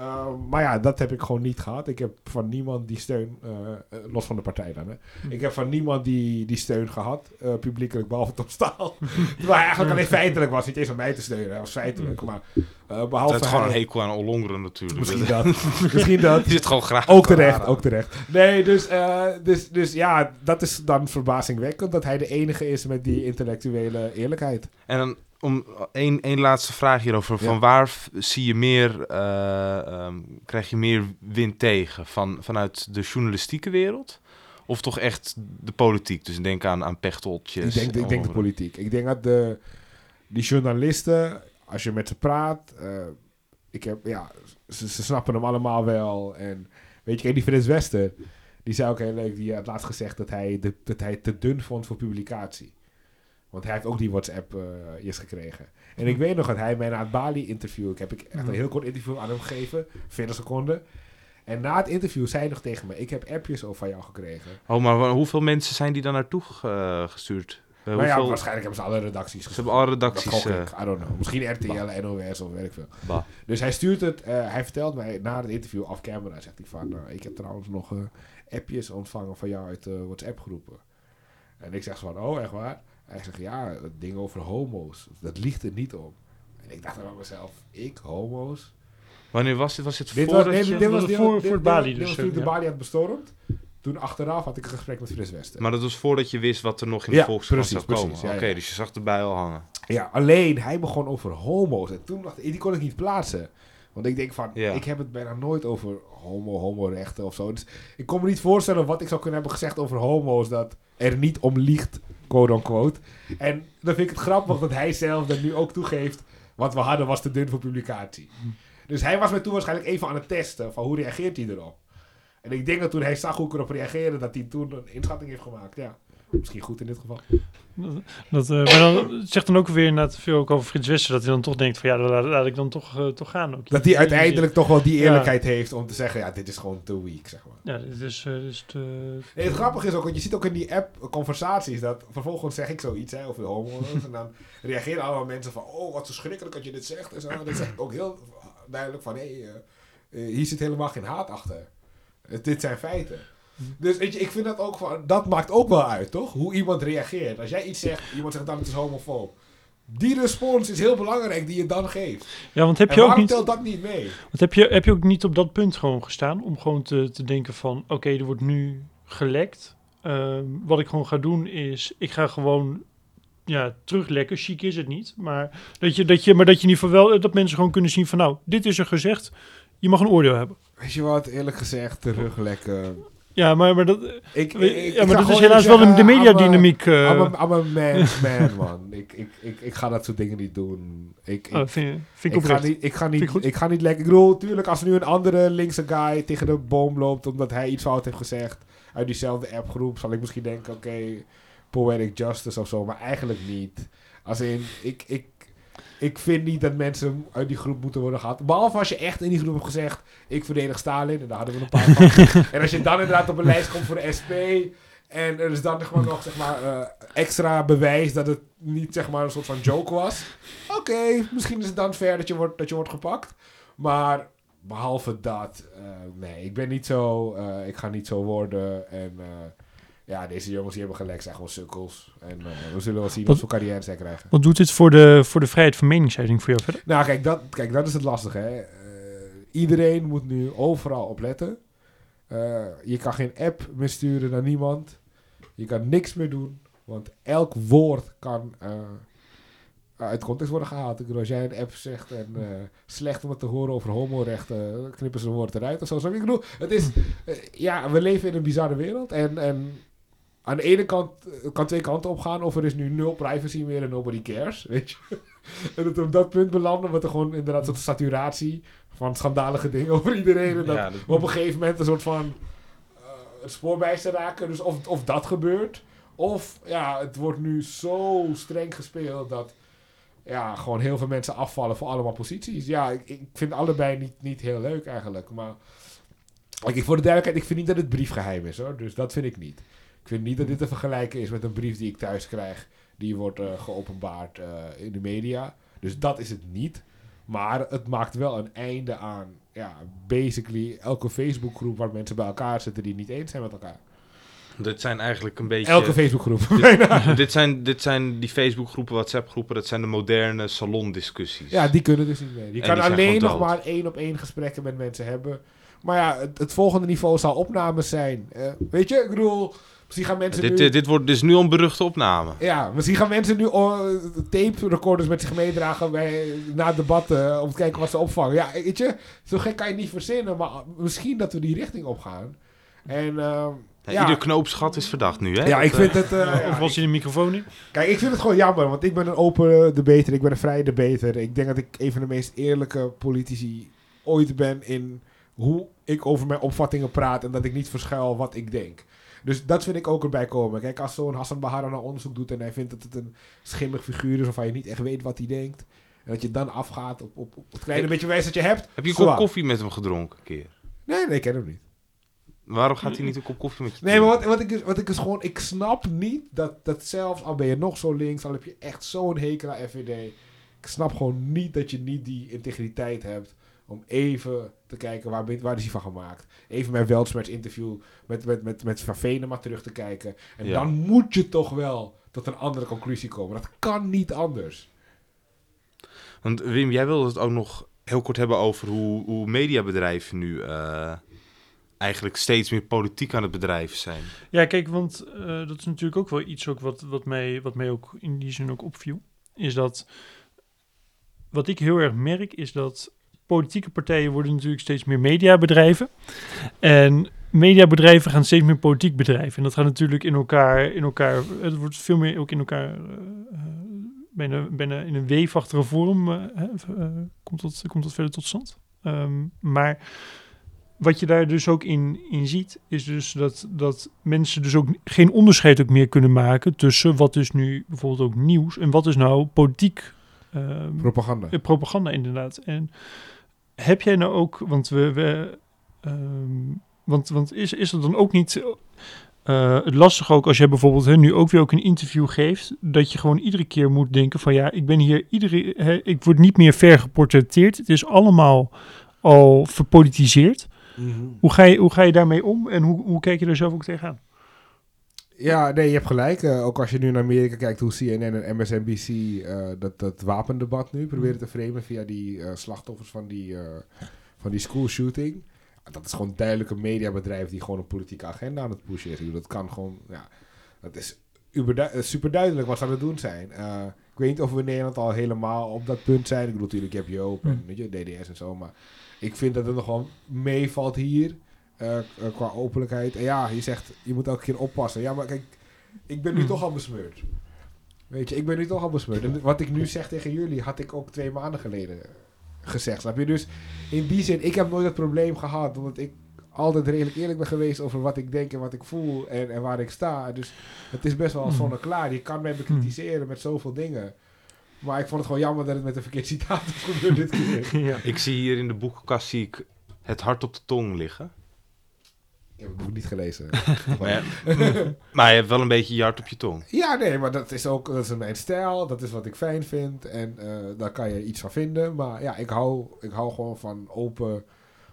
Uh, maar ja, dat heb ik gewoon niet gehad. Ik heb van niemand die steun, uh, uh, los van de partij dan, hè. Hm. Ik heb van niemand die, die steun gehad, uh, publiekelijk, behalve Tom Staal. Terwijl hij eigenlijk alleen feitelijk was, niet eens om mij te steunen, hij was feitelijk. Maar uh, behalve Het is gewoon hij, een hekel aan Ollongren natuurlijk. Misschien dat. Misschien dat. Die zit gewoon graag Ook te terecht, ook terecht. Nee, dus, uh, dus, dus ja, dat is dan verbazingwekkend dat hij de enige is met die intellectuele eerlijkheid. En dan om één, één laatste vraag hierover. Ja. Van waar zie je meer, uh, um, krijg je meer wind tegen? Van, vanuit de journalistieke wereld? Of toch echt de politiek? Dus denk aan, aan pechtoltjes. Ik denk, ik denk de politiek. Ik denk dat de, die journalisten, als je met ze praat, uh, ik heb, ja, ze, ze, snappen hem allemaal wel. En weet je, die Frits Wester, die zei ook heel leuk, die had laatst gezegd dat hij, de, dat hij te dun vond voor publicatie. Want hij heeft ook die WhatsApp uh, eerst gekregen. En ik weet nog dat hij mij na het Bali-interview... Ik heb ik echt een heel kort interview aan hem gegeven. 40 seconden. En na het interview zei hij nog tegen me... Ik heb appjes over van jou gekregen. Oh, maar hoeveel mensen zijn die dan naartoe uh, gestuurd? Eh, maar ja, hoeveel- waarschijnlijk hebben ze alle redacties Ze hebben alle redacties... eh, ik. I don't know. Misschien RTL, NOS of weet ik veel. bah. Dus hij stuurt het, eh, hij vertelt mij na het interview off camera, zegt hij van, nou, ik heb trouwens nog eh, appjes ontvangen van jou uit de WhatsApp groepen. En ik zeg zo van, oh echt waar? Hij zegt, ja, dat ding over homo's, dat ligt er niet om. En ik dacht bij mezelf, ik homo's? Wanneer was dit? Was dit Dit was, voordat nee, je... dit was, voor- dit voor Bali dus, was toen de. Bali had bestormd. Toen achteraf had ik een gesprek met Fris Westen. Maar dat was voordat je wist wat er nog in de Ja, Volkskrant zou komen. precies, ja, Oké, ja. dus je zag erbij al hangen. Ja, alleen hij begon over homo's. En toen dacht ik, die kon ik niet plaatsen. Want ik denk van, Ja. ik heb het bijna nooit over homo, homorechten of zo. Dus ik kon me niet voorstellen wat ik zou kunnen hebben gezegd over homo's dat er niet om liegt, quote unquote. En dan vind ik het grappig dat hij zelf dat nu ook toegeeft. Wat we hadden was te dun voor publicatie. Dus hij was me toen waarschijnlijk even aan het testen van hoe reageert hij erop. En ik denk dat toen hij zag hoe ik erop reageerde, dat hij toen een inschatting heeft gemaakt. Ja, misschien goed in dit geval. Dat, eh, maar dan zegt dan ook weer inderdaad veel ook over Frits Wester, dat hij dan toch denkt van ja, laat, laat ik dan toch, eh, toch gaan. Ook. Dat hij uiteindelijk toch wel die Ja. eerlijkheid heeft om te zeggen, ja, dit is gewoon too weak, zeg maar. Ja, dit is, eh, te... Nee, het grappige is ook, want je ziet ook in die app conversaties dat vervolgens zeg ik zoiets hè, over de homo's en dan reageren allemaal mensen van, oh, wat verschrikkelijk dat je dit zegt en zo. Dan zeg ik ook heel duidelijk van, hé, hey, hier zit helemaal geen haat achter. Dit zijn feiten. Dus weet je, ik vind dat ook van, dat maakt ook wel uit, toch? Hoe iemand reageert. Als jij iets zegt, iemand zegt dan het is homofoob. Die respons is heel belangrijk die je dan geeft. Ja, want heb en je ook waarom niet... telt dat niet mee? Want heb je, heb je ook niet op dat punt gewoon gestaan om gewoon te, te denken van oké, er wordt nu gelekt. Ehm, wat ik gewoon ga doen is, ik ga gewoon ja, teruglekken. Chic is het niet, maar dat je, dat je, maar dat je in ieder geval wel, dat mensen gewoon kunnen zien van nou, dit is er gezegd. Je mag een oordeel hebben. Weet je wat, eerlijk gezegd, teruglekken. Ja, maar, maar dat, Ik, ik, ja, maar dat is helaas wel de, mediadynamiek. eh I'm a, I'm a man, man, man. Ik, ik, ik, ik ga dat soort dingen niet doen. Ik, ik, oh, vind, vind ik ik, ga niet, ik, ga ik niet, ik ga niet lekker. Ik bedoel, tuurlijk, als er nu een andere linkse guy tegen de boom loopt omdat hij iets fout heeft gezegd uit diezelfde appgroep, zal ik misschien denken, oké, poetic justice of zo, maar eigenlijk niet. Als in, ik, ik, ik vind niet dat mensen uit die groep moeten worden gehad. Behalve als je echt in die groep hebt gezegd, ik verdedig Stalin, en daar hadden we een paar van. en als je dan inderdaad op een lijst komt voor de SP, en er is dan zeg maar, nog zeg maar, eh, extra bewijs dat het niet zeg maar, een soort van joke was. Oké, misschien is het dan fair dat je wordt, dat je wordt gepakt. Maar behalve dat, eh, nee, ik ben niet zo, eh, ik ga niet zo worden. En ja, deze jongens die hebben gelijk, zijn gewoon sukkels. En eh, we zullen wel zien Wat- voor carrière zij krijgen. Wat doet dit voor de, voor de vrijheid van meningsuiting voor jou verder? Nou, kijk, dat, kijk, dat is het lastige. Hè? Eh, iedereen moet nu overal op letten. Eh, je kan geen app meer sturen naar niemand. Je kan niks meer doen. Want elk woord kan uit context worden gehaald. Ik bedoel, als jij een app zegt en slecht om het te horen over homorechten, knippen ze een woord eruit of zo. Ik bedoel, het is, ja, we leven in een bizarre wereld. En, en aan de ene kant eh, kan twee kanten op gaan. Of er is nu nul privacy meer en nobody cares. Weet je? en dat we op dat punt belanden, wat er gewoon inderdaad een soort saturatie van schandalige dingen over iedereen. En dat Ja, dat- we op een gegeven moment een soort van eh, het spoor bij te raken. Dus of, of dat gebeurt. Of ja, het wordt nu zo streng gespeeld dat ja, gewoon heel veel mensen afvallen voor allemaal posities. Ja, ik, ik vind allebei niet, niet heel leuk eigenlijk. Maar kijk, voor de duidelijkheid, ik vind niet dat het briefgeheim is hoor. Dus dat vind ik niet. Ik vind niet dat dit te vergelijken is met een brief die ik thuis krijg. Die wordt eh, geopenbaard eh, in de media. Dus dat is het niet. Maar het maakt wel een einde aan, ja, basically elke Facebookgroep waar mensen bij elkaar zitten die niet eens zijn met elkaar. Dit zijn eigenlijk een beetje... Elke Facebookgroep. dit, zijn, dit zijn die Facebookgroepen, WhatsApp-groepen, dat zijn de moderne salondiscussies. Ja, die kunnen dus niet meer. Je En kan alleen nog maar één op één gesprekken met mensen hebben. Maar ja, het, het volgende niveau zal opnames zijn. Weet je, ik bedoel, misschien gaan mensen dit, nu... eh, dit wordt dus nu een beruchte opname. Ja, misschien gaan mensen nu oh, tape recorders met zich meedragen bij, na debatten om te kijken wat ze opvangen. Ja, weet je, zo gek kan je niet verzinnen, maar misschien dat we die richting op gaan. En ehm, Ja, ja, Ieder knoopsgat is verdacht nu, hè? ja, ik eh, vind het... eh, ja, of was hij de microfoon in? Kijk, ik vind het gewoon jammer, want ik ben een open debater, ik ben een vrije debater. Ik denk dat ik een van de meest eerlijke politici ooit ben in hoe ik over mijn opvattingen praat en dat ik niet verschuil wat ik denk. Dus dat vind ik ook erbij komen. Kijk, als zo'n Hassan Bahara een onderzoek doet en hij vindt dat het een schimmig figuur is of hij niet echt weet wat hij denkt. En dat je dan afgaat op, op, op het kleine beetje wijs dat je hebt. Heb je een kop koffie met hem gedronken een keer? Nee, nee, ik ken hem niet. Waarom gaat hij niet een kop koffie met je Nee, maar wat, wat, ik, dus- wat ik dus gewoon... Ik snap niet dat, dat zelfs al ben je nog zo links... al heb je echt zo'n hekel aan FVD... Ik snap gewoon niet dat je niet die integriteit hebt... om even te kijken waar, waar is hij van gemaakt. Even mijn Weltsmerts interview met, met, met, met Van Venema terug te kijken. En Ja. dan moet je toch wel tot een andere conclusie komen. Dat kan niet anders. Want Wim, jij wilde het ook nog heel kort hebben over hoe, hoe mediabedrijven nu eh, eigenlijk steeds meer politiek aan het bedrijven zijn. Ja, kijk, want eh, dat is natuurlijk ook wel iets ook wat, wat, mij, wat mij ook in die zin ook opviel. Is dat, wat ik heel erg merk, is dat politieke partijen worden natuurlijk steeds meer mediabedrijven. En mediabedrijven gaan steeds meer politiek bedrijven. En dat gaat natuurlijk in elkaar, in elkaar het wordt veel meer ook in elkaar, eh, eh, bijna, bijna in een weefachtige vorm eh, komt, dat, komt dat verder tot stand. Ehm, maar wat je daar dus ook in, in ziet, is dus dat, dat mensen dus ook geen onderscheid ook meer kunnen maken tussen wat is nu bijvoorbeeld ook nieuws en wat is nou politiek ehm, Propaganda. propaganda inderdaad. En heb jij nou ook, want we, we ehm, want, want is, is het dan ook niet eh, het lastig ook als jij bijvoorbeeld hè, nu ook weer ook een interview geeft, dat je gewoon iedere keer moet denken van ja, ik ben hier iedere, hè, ik word niet meer ver geportretteerd. Het is allemaal al verpolitiseerd. Hoe ga je, hoe ga je daarmee om en hoe, hoe kijk je er zelf ook tegenaan? Ja, nee, je hebt gelijk. Eh, ook als je nu naar Amerika kijkt, hoe CNN en MSNBC eh, dat, dat wapendebat nu proberen te framen via die eh, slachtoffers van die, van die school shooting. Dat is gewoon duidelijk een mediabedrijf die gewoon een politieke agenda aan het pushen is. Ik bedoel, Dat kan gewoon, ja, dat is super duidelijk wat ze aan het doen zijn. Ik weet niet of we in Nederland al helemaal op dat punt zijn. Ik bedoel, natuurlijk, je hebt Joop en weet je, DDS en zo, maar ik vind dat het nog wel meevalt hier. Eh, eh, qua openlijkheid. En ja, je zegt, je moet elke keer oppassen. Ja, maar kijk, ik ben nu Hmm. toch al besmeurd. Weet je, ik ben nu toch al besmeurd. En wat ik nu zeg tegen jullie, had ik ook twee maanden geleden gezegd. Snap je? Dus in die zin, ik heb nooit het probleem gehad. Omdat ik altijd redelijk eerlijk ben geweest over wat ik denk en wat ik voel en, en waar ik sta. Dus het is best wel Hmm. zonneklaar. Je kan mij bekritiseren met zoveel dingen. Maar ik vond het gewoon jammer dat het met een verkeerd citaat is gebeurd dit keer. ja. Ik zie hier in de boekenkast zie ik het hart op de tong liggen. Ik heb het boek niet gelezen. Maar, maar je hebt wel een beetje je hart op je tong. Ja, nee, maar dat is ook dat is mijn stijl. Dat is wat ik fijn vind. En eh, daar kan je iets van vinden. Maar ja, ik hou, ik hou gewoon van open,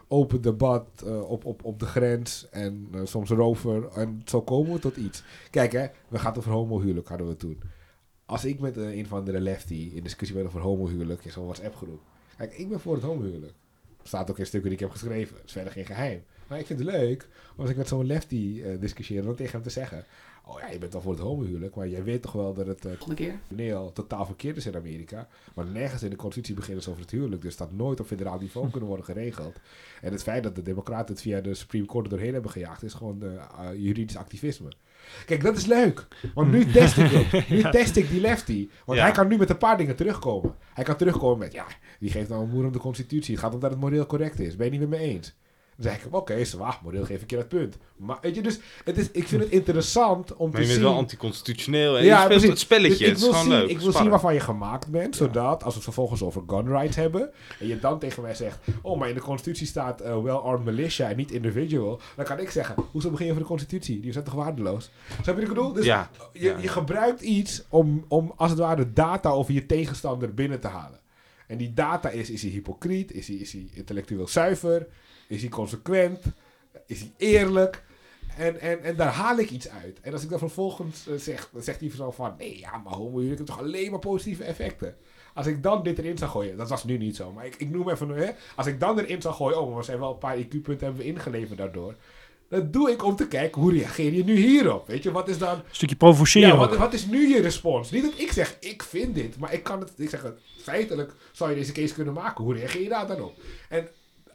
open debat eh, op, op, op de grens. En eh, soms erover. En zo komen we tot iets. Kijk, hè, we gaan het over homohuwelijk, hadden we toen. Als ik met een van de lefty in discussie ben over homohuwelijk in zo'n WhatsApp-groep. Kijk, ik ben voor het homohuwelijk. Staat ook in stukken die ik heb geschreven. Dat is verder geen geheim. Maar ik vind het leuk als ik met zo'n lefty eh discussieer, dan tegen hem te zeggen: Oh ja, je bent wel voor het homohuwelijk, maar jij weet toch wel dat het keer. crimineel totaal verkeerd is in Amerika. Maar nergens in de constitutie beginnen ze over het huwelijk. Dus dat nooit op federaal niveau kunnen worden geregeld. En het feit dat de Democraten het via de Supreme Court er doorheen hebben gejaagd, is gewoon eh, uh, juridisch activisme. Kijk, dat is leuk. Want nu test ik het. Nu test ik die lefty. Want Ja. hij kan nu met een paar dingen terugkomen. Hij kan terugkomen met, ja, wie geeft nou een moer om de constitutie? Het gaat om dat het moreel correct is. Ben je niet met me eens? Dan zeg ik, oké, zwaar, moreel geef ik je dat punt. Maar weet je, dus het is, ik vind het interessant om Maar te je bent zien... wel anticonstitutioneel. En Ja, je speelt precies. het spelletje. Dus ik het is wil, gewoon zien, leuk. ik wil zien waarvan je gemaakt bent, zodat als we het vervolgens over gun rights hebben, en je dan tegen mij zegt, oh, maar in de constitutie staat eh, well-armed militia en niet individual, dan kan ik zeggen, hoezo begin je over de constitutie? Die zijn toch waardeloos? Snap je wat ik bedoel? Dus Ja, je, ja. je gebruikt iets om, om, als het ware, data over je tegenstander binnen te halen. En die data is, is hij hypocriet? Is hij, is hij intellectueel zuiver? Is hij consequent? Is hij eerlijk? En, en, en daar haal ik iets uit. En als ik dan vervolgens eh, zeg, dan zegt hij zo van... Nee, ja, maar homohuwelijk heeft toch alleen maar positieve effecten. Als ik dan dit erin zou gooien... Dat was nu niet zo, maar ik, ik noem even... Hè, als ik dan erin zou gooien... Oh, maar we zijn wel een paar IQ-punten hebben we ingeleverd daardoor. Dat doe ik om te kijken, hoe reageer je nu hierop? Weet je, wat is dan... Een stukje provoceren. Ja, wat, wat is nu je respons? Niet dat ik zeg, ik vind dit, maar ik kan het, ik zeg, feitelijk zou je deze case kunnen maken. Hoe reageer je daar dan op? En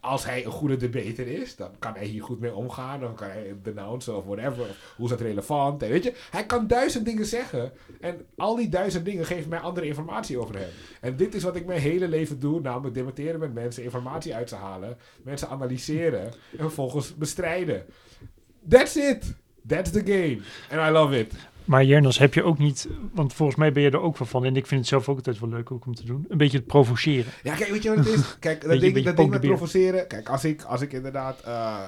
als hij een goede debater is, dan kan hij hier goed mee omgaan. Dan kan hij denouncen of whatever. Hoe is dat relevant? Weet je, hij kan duizend dingen zeggen. En al die duizend dingen geven mij andere informatie over hem. En dit is wat ik mijn hele leven doe. Namelijk debatteren met mensen, informatie uit te halen. Mensen analyseren. En vervolgens bestrijden. That's it. That's the game. And I love it. Maar Jernas, heb je ook niet, want volgens mij ben je er ook wel van, en ik vind het zelf ook altijd wel leuk ook om te doen, een beetje het provoceren. Ja, kijk, weet je wat het is? Kijk, dat ding, dat ding met provoceren. Kijk, als ik, als ik inderdaad. eh,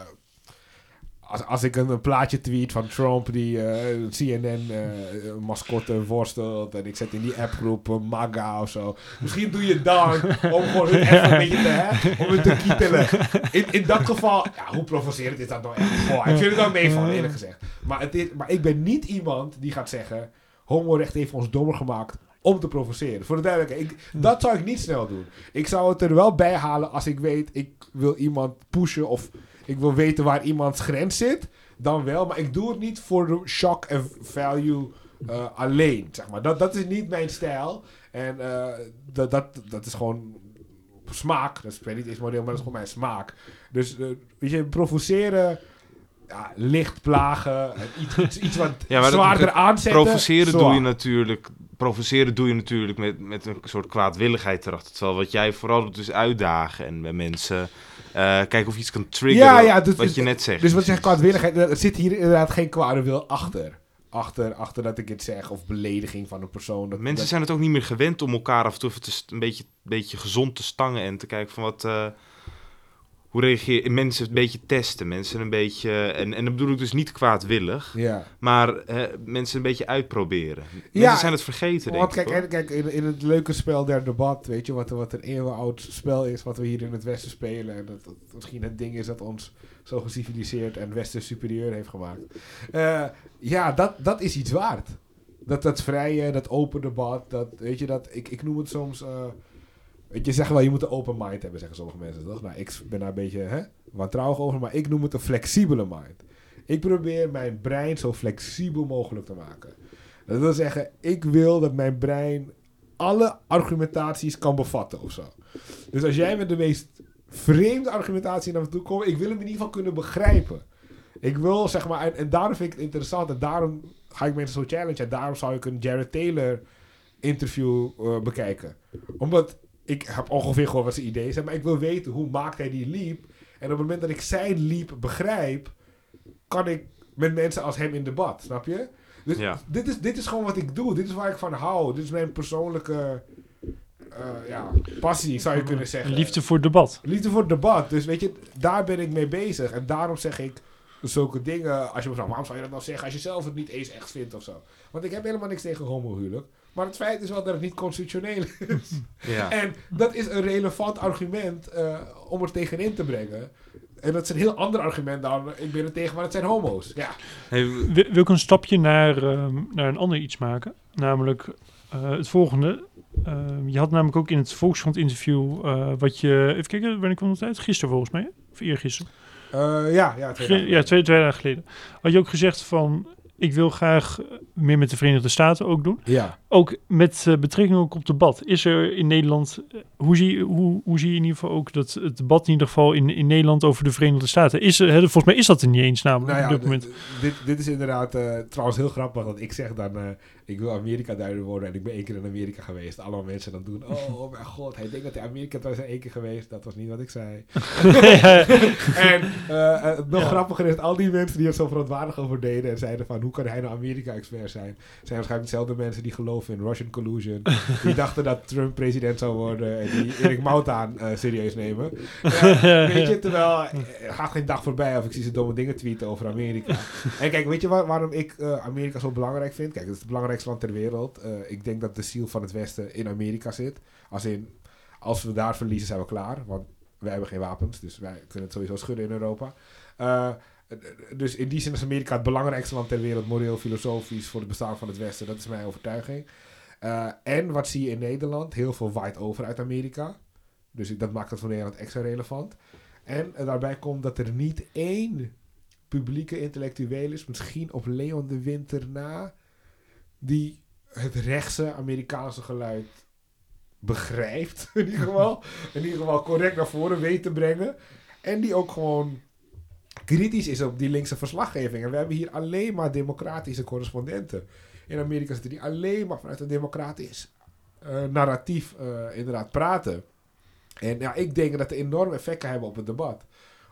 als, als ik een, plaatje tweet van Trump die eh, CNN eh, mascotte worstelt en ik zet in die appgroep eh, MAGA of zo. Misschien doe je dan om gewoon even een beetje te, om het te kietelen. In, in dat geval, ja, hoe provocerend is dat nou echt? Goh, ik vind het wel meevallen, eerlijk gezegd. Maar, het is, maar ik ben niet iemand die gaat zeggen, homorecht heeft ons dommer gemaakt om te provoceren. Voor de duidelijkheid, ik, dat zou ik niet snel doen. Ik zou het er wel bij halen als ik weet, ik wil iemand pushen of ik wil weten waar iemands grens zit, dan wel. Maar ik doe het niet voor de shock en value eh, alleen, zeg maar. Dat, dat is niet mijn stijl. En eh, dat, dat, dat is gewoon smaak. Dat is, niet eens model, maar dat is gewoon mijn smaak. Dus, eh, weet je, provoceren... Ja, licht plagen, iets, iets, iets wat Ja, maar dat- zwaarder aanzetten. Provoceren doe je natuurlijk. Provoceren doe je natuurlijk met, met een soort kwaadwilligheid erachter. Terwijl wat jij vooral doet is uitdagen en bij mensen eh, kijken of je iets kan triggeren. Ja, ja, dus- wat je net zegt. Dus wat zegt kwaadwilligheid? Er zit hier inderdaad geen kwade wil achter. Achter, achter dat ik het zeg of belediging van een persoon. Dat, Mensen dat- zijn het ook niet meer gewend om elkaar af en toe een beetje, beetje gezond te stangen en te kijken van wat. eh, hoe reageer je? Mensen een beetje testen, mensen een beetje. En, en dat bedoel ik dus niet kwaadwillig, Ja. maar eh, mensen een beetje uitproberen. Mensen Ja, zijn het vergeten, denk Want ik. kijk, en, kijk in, in het leuke spel der debat, weet je, wat, wat een eeuwenoud spel is, wat we hier in het Westen spelen. En dat, dat misschien het ding is dat ons zo geciviliseerd en Westen superieur heeft gemaakt. Eh, ja, dat, dat is iets waard. Dat, dat vrije, dat open debat, dat, weet je, dat, ik, ik noem het soms, eh, je, zeggen wel, je moet een open mind hebben, zeggen sommige mensen, toch? Nou, ik ben daar een beetje, hè, wantrouwig over, maar ik noem het een flexibele mind. Ik probeer mijn brein zo flexibel mogelijk te maken. Dat wil zeggen, ik wil dat mijn brein alle argumentaties kan bevatten of zo. Dus als jij met de meest vreemde argumentatie naar me toe komt, ik wil hem in ieder geval kunnen begrijpen. Ik wil zeg maar, en, en daarom vind ik het interessant en daarom ga ik mensen zo challenge en daarom zou ik een Jared Taylor interview eh, bekijken. Omdat ik heb ongeveer gewoon wat zijn ideeën zijn, maar ik wil weten hoe maakt hij die leap. En op het moment dat ik zijn leap begrijp, kan ik met mensen als hem in debat, snap je? Dus Ja. dit, is, dit is gewoon wat ik doe. Dit is waar ik van hou. Dit is mijn persoonlijke eh, ja, passie, zou je kunnen zeggen. Liefde voor debat. Liefde voor het debat. Dus weet je, daar ben ik mee bezig. En daarom zeg ik zulke dingen. Als je me vraagt, waarom zou je dat nou zeggen als je zelf het niet eens echt vindt of zo? Want ik heb helemaal niks tegen homohuwelijk. Maar het feit is wel dat het niet constitutioneel is. Ja. En dat is een relevant argument eh, om er tegenin te brengen. En dat is een heel ander argument dan ik ben er tegen, maar het zijn homo's. Ja. Hey, Wil, wil ik een stapje naar, ehm, naar een ander iets maken? Namelijk eh, het volgende. Ehm, je had namelijk ook in het Volkskrant interview eh, wat je... Even kijken, wanneer kwam het uit? Gisteren volgens mij? Of eergisteren? Eh, ja, ja, twee Ge- dagen. ja, twee, twee dagen geleden. Had je ook gezegd van... Ik wil graag meer met de Verenigde Staten ook doen. Ja. Ook met eh, betrekking ook op debat. Is er in Nederland... eh, hoe, zie, hoe, hoe zie je in ieder geval ook dat het debat in ieder geval in, in Nederland over de Verenigde Staten... Is er, hè, volgens mij is dat er niet eens namelijk Nou ja, op dit moment. dit, dit is inderdaad eh, trouwens heel grappig. Want ik zeg dan, eh, ik wil Amerika duider worden. En ik ben één keer in Amerika geweest. Allemaal mensen dan doen, oh, oh mijn god, hij denkt dat hij Amerika was één keer geweest. Dat was niet wat ik zei. en eh, eh, nog grappiger is, al die mensen die er zo verontwaardigd over deden. En zeiden van, hoe kan hij nou Amerika-expert zijn? Zijn waarschijnlijk dezelfde mensen die geloven in Russian collusion. die dachten dat Trump president zou worden. En die Erik Moutaan eh, serieus nemen. Eh, weet je, terwijl eh, er gaat geen dag voorbij of ik zie ze domme dingen tweeten over Amerika. en kijk, weet je waar- waarom ik eh, Amerika zo belangrijk vind? Kijk, het is het belangrijkste land ter wereld. Eh, ik denk dat de ziel van het Westen in Amerika zit. Als in, als we daar verliezen zijn we klaar. Want wij hebben geen wapens, dus wij kunnen het sowieso schudden in Europa. Dus in die zin is Amerika het belangrijkste land ter wereld, moreel, filosofisch, voor het bestaan van het Westen. Dat is mijn overtuiging. Eh, en wat zie je in Nederland? Heel veel waait over uit Amerika. Dus dat maakt het voor Nederland extra relevant. En daarbij komt dat er niet één publieke intellectueel is, misschien op Leon de Winter na, die het rechtse Amerikaanse geluid begrijpt. In ieder geval. In ieder geval correct naar voren weet te brengen. En die ook gewoon kritisch is op die linkse verslaggeving. En we hebben hier alleen maar democratische correspondenten. In Amerika zitten die alleen maar vanuit een democratisch eh, narratief eh, inderdaad praten. En ja, ik denk dat het enorm effect kan hebben op het debat.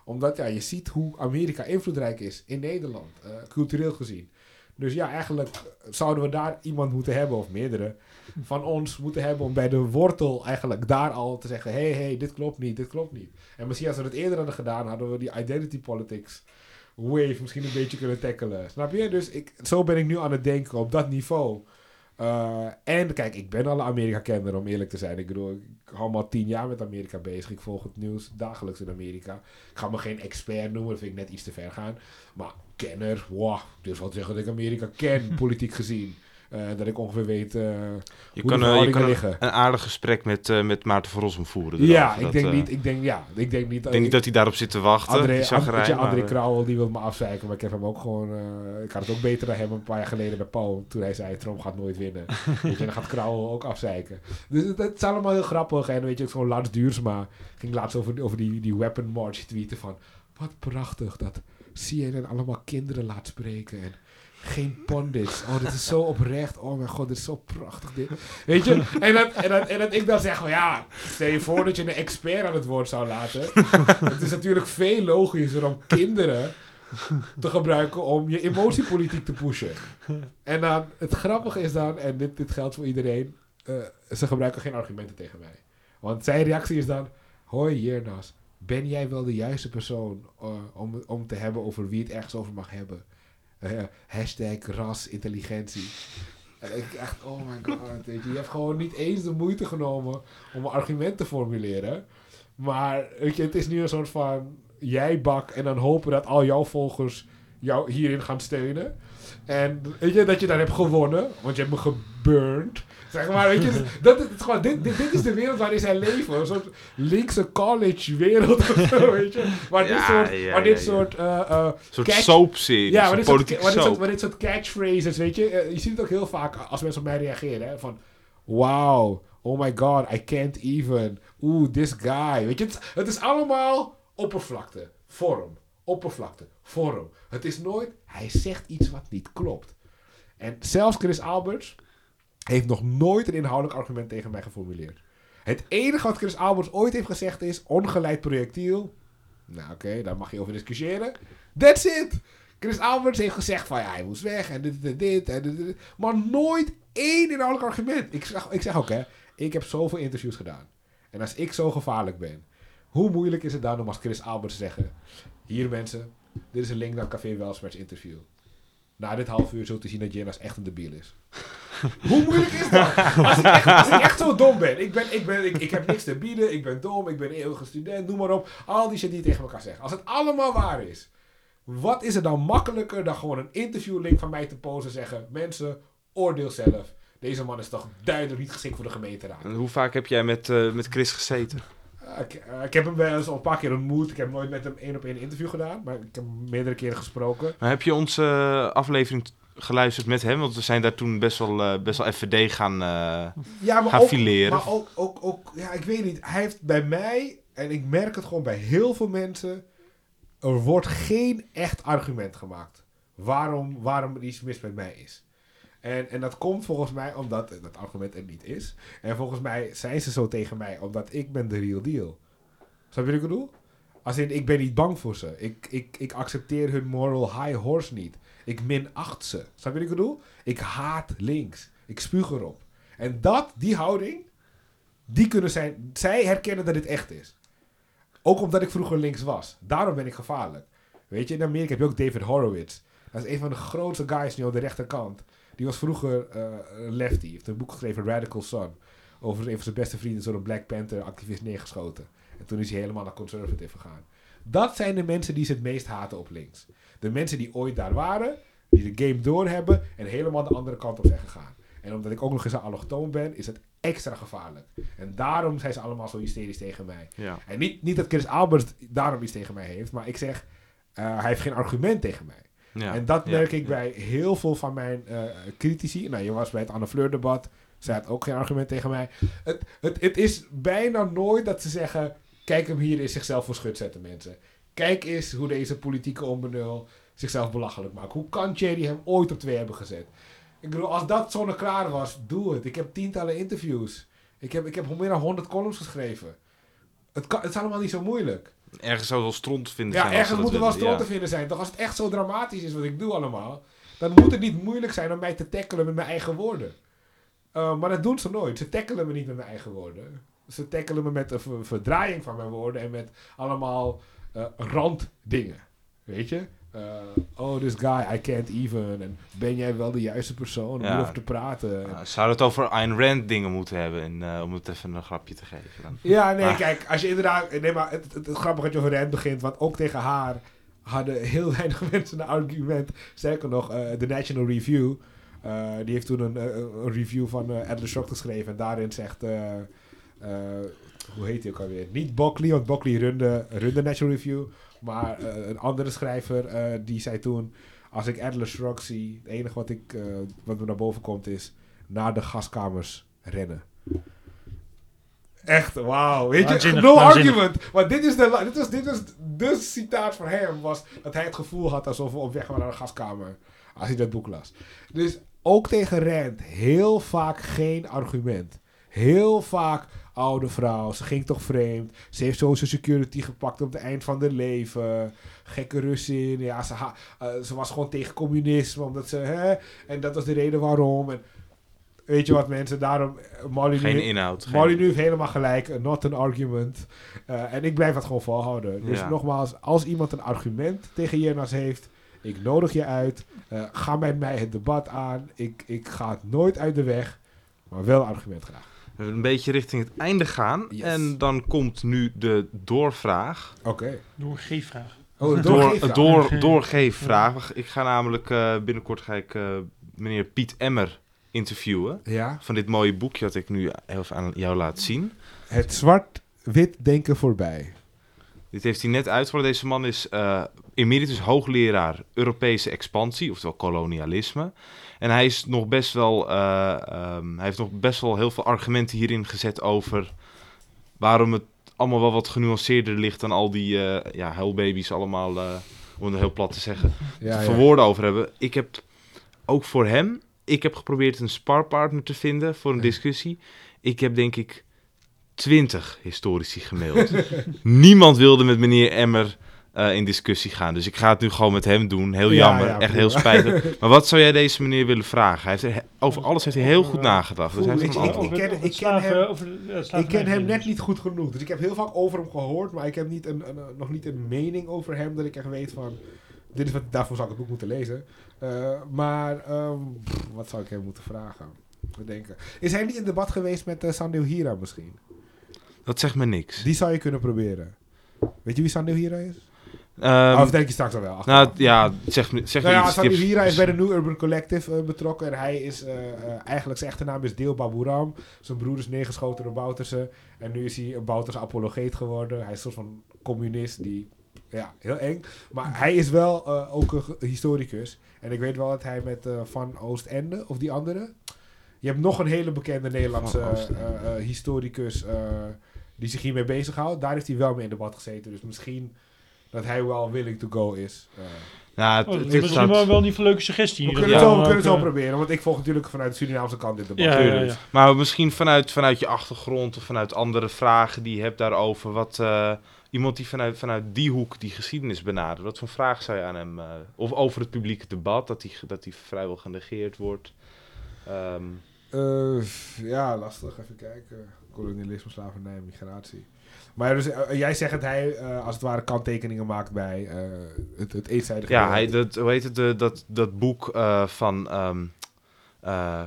Omdat ja, je ziet hoe Amerika invloedrijk is in Nederland, eh, cultureel gezien. Dus ja, eigenlijk zouden we daar iemand moeten hebben, of meerdere, van ons moeten hebben om bij de wortel eigenlijk daar al te zeggen: hey, hey, dit klopt niet, dit klopt niet. En misschien als we het eerder hadden gedaan, hadden we die identity politics wave misschien een beetje kunnen tackelen. Snap je? Dus ik, zo ben ik nu aan het denken op dat niveau. Uh, en kijk, ik ben al een Amerika-kenner om eerlijk te zijn. Ik bedoel, ik hou me al tien jaar met Amerika bezig. Ik volg het nieuws dagelijks in Amerika. Ik ga me geen expert noemen, dat vind ik net iets te ver gaan. Maar kenner, wow, dus wat zeggen dat ik Amerika ken, politiek gezien. Uh, dat ik ongeveer weet uh, je hoe kan, de uh, je kan liggen. een, aardig gesprek met, met Maarten van Rossum voeren. Ja, ik Dat, denk eh, niet, ik denk, ja, ik denk niet, Ik denk niet dat hij daarop zit te wachten. André, die André, André, maar, eh, Krauwel, die wil me afzeiken, maar ik heb hem ook gewoon, ik had het ook beter dan hem een paar jaar geleden bij Paul, toen hij zei, Trump gaat nooit winnen. je, dan gaat Krauwel ook afzeiken. Dus het, is allemaal heel grappig, en weet je, ook zo'n Lars Duursma ging laatst over, over die, die weapon march tweeten van, wat prachtig dat CNN allemaal kinderen laat spreken en geen pondits. Oh, dit is zo oprecht. Oh mijn god, dit is zo prachtig dit. Weet je? En dat, en en ik dan zeg ja, stel je voor dat je een expert aan het woord zou laten. het is natuurlijk veel logischer om kinderen te gebruiken om je emotiepolitiek te pushen. En dan, het grappige is dan, en dit, dit geldt voor iedereen, uh, ze gebruiken geen argumenten tegen mij. Want zijn reactie is dan, hoi Jernas, ben jij wel de juiste persoon uh, om, om te hebben over wie het ergens over mag hebben? Uh, hashtag ras, intelligentie. En ik echt, oh my god, weet je, je hebt gewoon niet eens de moeite genomen om een argument te formuleren. Maar weet je, het is nu een soort van jij bak en dan hopen dat al jouw volgers jou hierin gaan steunen. En weet je, dat je dan hebt gewonnen, want je hebt me geburnt. Zeg maar, weet je, dat, dat, gewoon, dit, dit, dit is de wereld waarin zij leven. Een soort linkse college wereld of zo, weet je. Waar dit soort, waar dit soort uh, soort ja, maar dit, soort maar, dit soort, maar dit soort catchphrases, weet je. Eh, je ziet het ook heel vaak als mensen op mij reageren. Hè, van, wow, oh my god, I can't even. Oeh, this guy. Weet je, het, het is allemaal oppervlakte, vorm. Oppervlakte, vorm. Het is nooit, hij zegt iets wat niet klopt. En zelfs Chris Alberts heeft nog nooit een inhoudelijk argument tegen mij geformuleerd. Het enige wat Chris Alberts ooit heeft gezegd is ongeleid projectiel. Nou oké, daar mag je over discussiëren. That's it. Chris Alberts heeft gezegd van ja, hij moest weg en dit en dit en dit. Maar nooit één inhoudelijk argument. Ik zeg, ik zeg ook hè, ik heb zoveel interviews gedaan. En als ik zo gevaarlijk ben, hoe moeilijk is het dan om als Chris Alberts te zeggen... Hier mensen, dit is een link naar Café Welsmerts interview. Na dit half uur zult u zien dat Jonas echt een debiel is. Hoe moeilijk is dat? Als ik echt, zo dom ben. Ik, ben, ik, ben ik, ik heb niks te bieden. Ik ben dom. Ik ben eeuwige student. Noem maar op. Al die shit die je tegen elkaar zegt. Als het allemaal waar is. Wat is er dan makkelijker dan gewoon een interviewlink van mij te posten en zeggen... Mensen, oordeel zelf. Deze man is toch duidelijk niet geschikt voor de gemeenteraad. En hoe vaak heb jij met, eh, met Chris gezeten? Uh, ik, uh, ik heb hem wel eens al een paar keer ontmoet. Ik heb nooit met hem één op één interview gedaan. Maar ik heb hem meerdere keren gesproken. Maar heb je onze eh, aflevering geluisterd met hem? Want we zijn daar toen best wel, eh, best wel FVD gaan, eh, Ja, maar gaan ook, fileren. Maar ook, ook, ook, ja, ik weet niet. Hij heeft bij mij, en ik merk het gewoon bij heel veel mensen, er wordt geen echt argument gemaakt. Waarom, waarom er iets mis met mij is. En, en dat komt volgens mij omdat dat argument er niet is. En volgens mij zijn ze zo tegen mij omdat ik ben de real deal. Snap je wat ik bedoel? Als in, ik ben niet bang voor ze. Ik, ik, ik accepteer hun moral high horse niet. Ik minacht ze. Snap je wat ik bedoel? Ik haat links. Ik spuug erop. En dat, die houding, die kunnen zijn... Zij herkennen dat dit echt is. Ook omdat ik vroeger links was. Daarom ben ik gevaarlijk. Weet je, in Amerika heb je ook David Horowitz. Dat is een van de grootste guys nu op de rechterkant. Die was vroeger uh, lefty. Hij heeft een boek geschreven, Radical Son. Over een van zijn beste vrienden, zo'n Black Panther activist neergeschoten. En toen is hij helemaal naar conservative gegaan. Dat zijn de mensen die ze het meest haten op links. De mensen die ooit daar waren, die de game doorhebben en helemaal de andere kant op zijn gegaan. En omdat ik ook nog eens een allochtoon ben, is het extra gevaarlijk. En daarom zijn ze allemaal zo hysterisch tegen mij. Ja. En niet, niet dat Chris Albert daarom iets tegen mij heeft, maar ik zeg, uh, hij heeft geen argument tegen mij. Ja. En dat merk ik bij heel veel van mijn uh, critici. Nou, je was bij het Anne Fleur debat. Zij had ook geen argument tegen mij. Het, het, het is bijna nooit dat ze zeggen... Kijk hem hier in zichzelf voor schut zetten, mensen. Kijk eens hoe deze politieke onbenul zichzelf belachelijk maakt. Hoe kan Thierry hem ooit op twee hebben gezet? Ik bedoel, als dat zonneklaar was, doe het. Ik heb tientallen interviews. Ik heb, ik heb meer dan honderd columns geschreven. Het, kan, het is allemaal niet zo moeilijk. Ergens zou wel stront vinden Ja, zijn. als ergens moet er dat wel stroom te vinden zijn. Toch als het echt zo dramatisch is wat ik doe allemaal, dan moet het niet moeilijk zijn om mij te tackelen met mijn eigen woorden. Uh, maar dat doen ze nooit. Ze tackelen me niet met mijn eigen woorden. Ze tackelen me met een ver- verdraaiing van mijn woorden en met allemaal uh, randdingen. Weet je? Eh, oh, this guy, I can't even. En ben jij wel de juiste persoon om hierover te praten? En- zou het over Ayn Rand dingen moeten hebben, en, eh, om het even een grapje te geven dan. Ja, nee, Maar- kijk, als je inderdaad... Nee, maar het, het, het grappige dat je over Rand begint, want ook tegen haar hadden heel weinig mensen een argument. Sterker nog, eh, de National Review, die heeft toen een, een review van Atlas Shrugged geschreven. En daarin zegt, hoe heet hij ook alweer? Niet Buckley, want Buckley runde, runde National Review. Maar eh, een andere schrijver, eh, die zei toen, als ik Atlas Shrugged zie, het enige wat, ik, eh, wat me naar boven komt is, naar de gaskamers rennen. Echt, wauw. Weet je, no waanzinnig. argument. Maar dit is, de, dit, was, dit was de citaat van hem. Was dat hij het gevoel had alsof we op weg waren naar de gaskamer. Als hij dat boek las. Dus ook tegen Rand heel vaak geen argument. Heel vaak oude vrouw. Ze ging toch vreemd. Ze heeft social security gepakt op het eind van haar leven. Gekke Russin. Ja, ze, ha- eh, ze was gewoon tegen communisme. Omdat ze... Hè, en dat was de reden waarom. En weet je wat mensen, daarom... eh, Molly Geen nu- inhoud. geen- Molly nu heeft helemaal gelijk. eh, Not an argument. En ik blijf het gewoon volhouden. Dus Ja. nogmaals, als iemand een argument tegen Jernas heeft... Ik nodig je uit. ga met mij het debat aan. Ik, ik ga het nooit uit de weg. Maar wel een argument graag. Een beetje richting het einde gaan. Yes. En dan komt nu de doorvraag. Oké. Door G-vraag. Oh, een Door, doorgeefvraag. door, doorgeefvraag. Ik ga namelijk eh, binnenkort ga ik, eh, meneer Piet Emmer interviewen. Ja. Van dit mooie boekje dat ik nu heel even aan jou laat zien. Het zwart-wit denken voorbij. Dit heeft hij net uitgevoerd. Deze man is eh emeritus hoogleraar Europese expansie, oftewel kolonialisme. En hij is nog best wel, eh, ehm, hij heeft nog best wel heel veel argumenten hierin gezet over waarom het allemaal wel wat genuanceerder ligt dan al die eh ja, huilbabies allemaal, eh, om het heel plat te zeggen, Ja, verwoorden over hebben. Ik heb ook voor hem, ik heb geprobeerd een sparpartner te vinden voor een discussie. Ik heb denk ik twintig historici gemaild. Niemand wilde met meneer Emmer eh, in discussie gaan. Dus ik ga het nu gewoon met hem doen. Heel Ja, jammer, ja, echt heel spijtig. Maar wat zou jij deze meneer willen vragen? Hij heeft er, he- over alles heeft hij heel goed nagedacht. Dus hij heeft ik ken- ik ken slaven- hem- over de- ja, Ik ken hem net niet goed genoeg. Dus ik heb heel vaak over hem gehoord. Maar ik heb niet een, nog niet een mening over hem. Dat ik echt weet van... Dit is wat, daarvoor zou ik het boek moeten lezen. Eh, maar ehm, pff, wat zou ik hem moeten vragen? Even denken. Is hij niet in debat geweest met uh, Sandil Hira misschien? Dat zegt me niks. Die zou je kunnen proberen. Weet je wie Sandil Hira is? Ehm, of denk je straks al wel? nou, achteraf? ja, zeg zeg Nou ja, Hira is bij de New Urban Collective eh, betrokken. En hij is eh, eh, eigenlijk zijn echte naam is Deel Baburam. Zijn broer is neergeschoten door Bouterse. En nu is hij een Bouterse apologeet geworden. Hij is een soort van communist die... Ja, heel eng. Maar hij is wel ook een historicus. En ik weet wel dat hij met Van Oostende, of die andere... Je hebt nog een hele bekende Nederlandse historicus die zich hiermee bezighoudt. Daar heeft hij wel mee in debat gezeten. Dus misschien dat hij wel willing to go is. Eh, nou, het, Oh, het is is misschien wel, wel niet een leuke suggestie. we kunnen, het zo, we kunnen het proberen, want ik volg natuurlijk vanuit de Surinaamse kant dit debat. Ja, ja, ja, Tuurlijk. ja. Maar misschien vanuit, vanuit je achtergrond of vanuit andere vragen die je hebt daarover. Wat, eh, iemand die vanuit, vanuit die hoek die geschiedenis benadert. Wat voor vraag zou je aan hem... eh, of over het publieke debat, dat die, dat die vrijwel genegeerd wordt. Ehm, Eh, ja, lastig. Even kijken. Kolonialisme, slavernij, migratie. Maar dus, eh, jij zegt dat hij eh, als het ware kanttekeningen maakt bij eh, het, het eenzijdige... ja, hij, dat, hoe heet het? De, dat, dat boek van...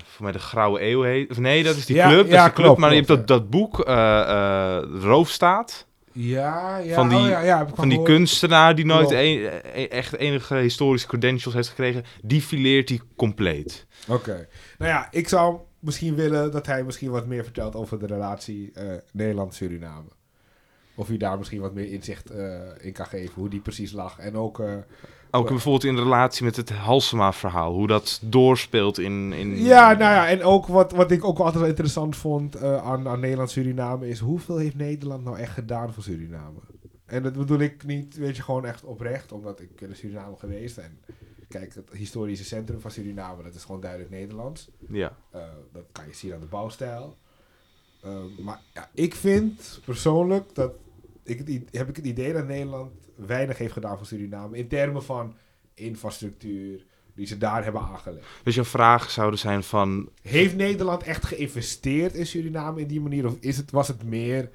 voor mij de Grauwe Eeuw heet... Of nee, dat is die Ja, club. dat is die club klopt, maar je hebt dat, dat boek, eh, eh, Roofstaat. Ja, ja. van die- oh, Van die kunstenaar die nooit een- e- echt enige historische credentials heeft gekregen. Die fileert hij compleet. Oké. Nou ja, ik zou misschien willen dat hij misschien wat meer vertelt over de relatie Nederland-Suriname. Of hij daar misschien wat meer inzicht eh, in kan geven, hoe die precies lag. En ook... eh, Ook bijvoorbeeld in relatie met het Halsema-verhaal. Hoe dat doorspeelt in... in Ja, nou ja, en ook wat, wat ik ook altijd wel interessant vond eh, aan, aan Nederland-Suriname is hoeveel heeft Nederland nou echt gedaan voor Suriname? En dat bedoel ik niet, weet je, gewoon echt oprecht, omdat ik in Suriname geweest en kijk, het historische centrum van Suriname, dat is gewoon duidelijk Nederlands. Ja. Dat kan je zien aan de bouwstijl. Maar ja, ik vind persoonlijk dat ik heb ik het idee dat Nederland weinig heeft gedaan voor Suriname in termen van infrastructuur die ze daar hebben aangelegd. Dus jouw vragen zouden zijn van... Heeft Nederland echt geïnvesteerd in Suriname in die manier? Of is het, was het meer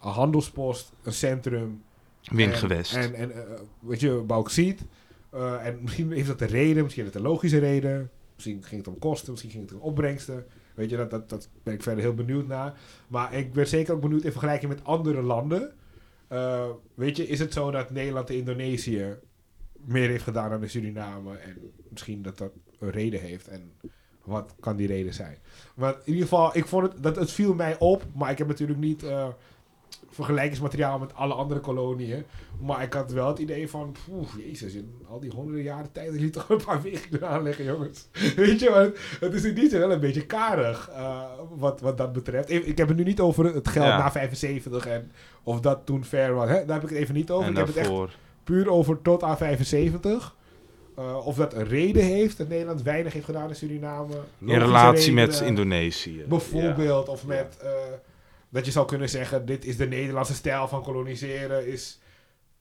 een handelspost, een centrum Windgewest. En, en, en eh, wat je bauxiet. eh en misschien heeft dat de reden, misschien heeft het een logische reden. Misschien ging het om kosten, misschien ging het om opbrengsten. Weet je, dat, dat, dat ben ik verder heel benieuwd naar. Maar ik ben zeker ook benieuwd in vergelijking met andere landen. Eh, weet je, is het zo dat Nederland en Indonesië meer heeft gedaan dan de Suriname? En misschien dat dat een reden heeft. En wat kan die reden zijn? Maar in ieder geval, ik vond het, dat, het viel mij op. Maar ik heb natuurlijk niet eh, vergelijkingsmateriaal met alle andere koloniën. Maar ik had wel het idee van, poeh, jezus, in al die honderden jaren tijd is toch een paar wegen aanleggen, jongens. Weet je, want het is in die zin wel een beetje karig eh, wat, wat dat betreft. Ik, ik heb het nu niet over het geld Ja. na 75 en of dat toen fair was. Hè? Daar heb ik het even niet over. en ik heb het echt puur over tot aan 75. Eh, of dat een reden heeft dat Nederland weinig heeft gedaan in Suriname. In relatie met. Indonesië. Bijvoorbeeld, of met eh, dat je zou kunnen zeggen: dit is de Nederlandse stijl van koloniseren, is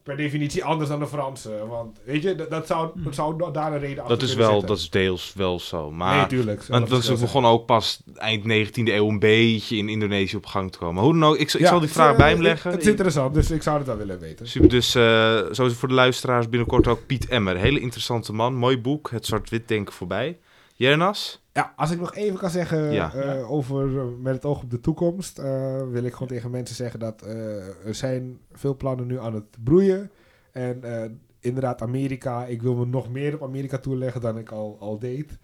per definitie anders dan de Franse. Want weet je, dat, dat zou, dat zou da- daar een reden achter Dat is, kunnen wel, zitten. dat is deels wel zo. Maar nee, tuurlijk. Want dat dat is verschil begon ook pas eind 19e eeuw een beetje in Indonesië op gang te komen. Hoe dan ook, ik, zal- ik Ja, zal die vraag eh, bij hem leggen. Het is interessant, dus ik zou het wel willen weten. Super, dus eh zoals voor de luisteraars binnenkort ook Piet Emmer. Hele interessante man, mooi boek, Het Zwart-Wit Denken voorbij. Jernas? Ja, als ik nog even kan zeggen Ja. eh, over eh, met het oog op de toekomst, eh, wil ik gewoon tegen mensen zeggen dat er zijn veel plannen nu aan het broeien. En inderdaad, Amerika, ik wil me nog meer op Amerika toeleggen dan ik al, al deed.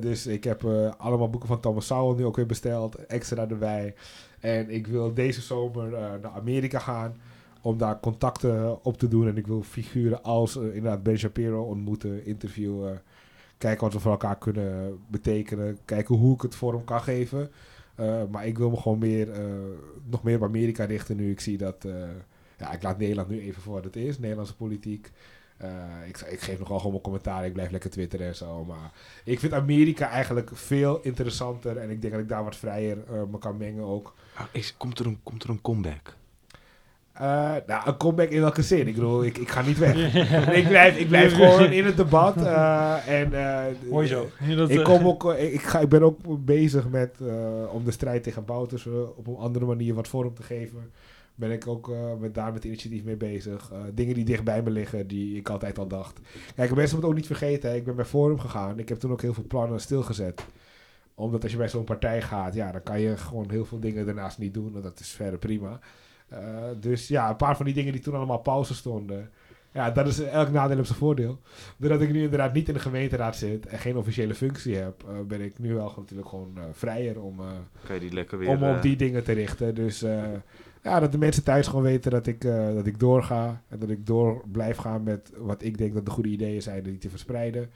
Dus ik heb allemaal boeken van Thomas Sowell nu ook weer besteld, extra erbij. En ik wil deze zomer naar Amerika gaan om daar contacten op te doen. En ik wil figuren als inderdaad Ben Shapiro ontmoeten, interviewen. Kijken wat we voor elkaar kunnen betekenen. Kijken hoe ik het vorm kan geven. Eh, maar ik wil me gewoon meer, eh, nog meer op Amerika richten nu ik zie dat... eh, ja, ik laat Nederland nu even voor wat het is. Nederlandse politiek. Ik, ik geef nogal gewoon mijn commentaar. Ik blijf lekker twitteren en zo. Maar ik vind Amerika eigenlijk veel interessanter. En ik denk dat ik daar wat vrijer me kan mengen ook. Ah, komt, er een, komt er een comeback? Eh, nou, een comeback in welke zin? Ik bedoel, ik, ik ga niet weg. ik, blijf, ik blijf gewoon in het debat. eh, en, eh, Mooi zo. Dat, Ik, kom ook, ik, ga, ik ben ook bezig met, om de strijd tegen Boutersen op een andere manier wat vorm te geven. Ben ik ook met, daar met initiatief mee bezig. Dingen die dichtbij me liggen, die ik altijd al dacht. Kijk, mensen moeten ook niet vergeten, hè, ik ben bij Forum gegaan. Ik heb toen ook heel veel plannen stilgezet. Omdat als je bij zo'n partij gaat, ja, dan kan je gewoon heel veel dingen daarnaast niet doen. En dat is verder prima. Eh, dus ja, een paar van die dingen die toen allemaal pauze stonden. Ja, dat is elk nadeel op zijn voordeel. Doordat ik nu inderdaad niet in de gemeenteraad zit en geen officiële functie heb, eh, ben ik nu wel natuurlijk gewoon eh, vrijer om, die weer... om op die dingen te richten. Dus ja, dat de mensen thuis gewoon weten dat ik, dat ik doorga. En dat ik door blijf gaan met wat ik denk dat de goede ideeën zijn die te verspreiden.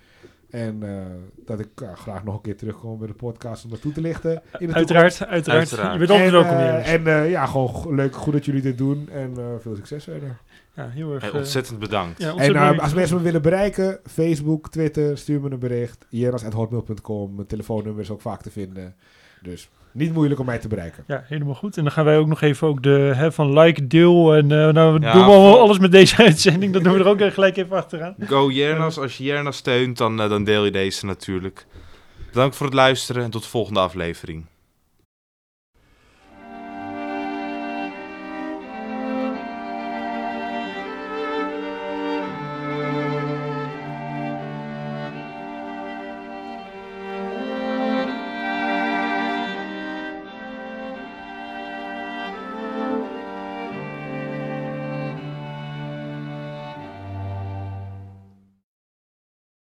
En eh, dat ik ja, graag nog een keer terugkom bij de podcast om dat toe te lichten. In de Uiteraard, uiteraard, Uiteraard. Je bent altijd en, welkom eh, hier. en eh, ja, gewoon leuk, goed dat jullie dit doen. En eh, veel succes verder. ja, heel erg. hey, eh, ontzettend bedankt. ja, En ontzettend eh, als mensen me willen bereiken, Facebook, Twitter, stuur me een bericht. jeras.hotmail.com. Mijn telefoonnummer is ook vaak te vinden. Dus niet moeilijk om mij te bereiken. Ja, helemaal goed. En dan gaan wij ook nog even ook de hè, van like, deel en eh, nou, we Ja, doen we allemaal voor- alles met deze uitzending. Dat doen we er ook gelijk even achteraan. Go Jernas. Als je Jernas steunt, dan, eh, dan deel je deze natuurlijk. Bedankt voor het luisteren en tot de volgende aflevering.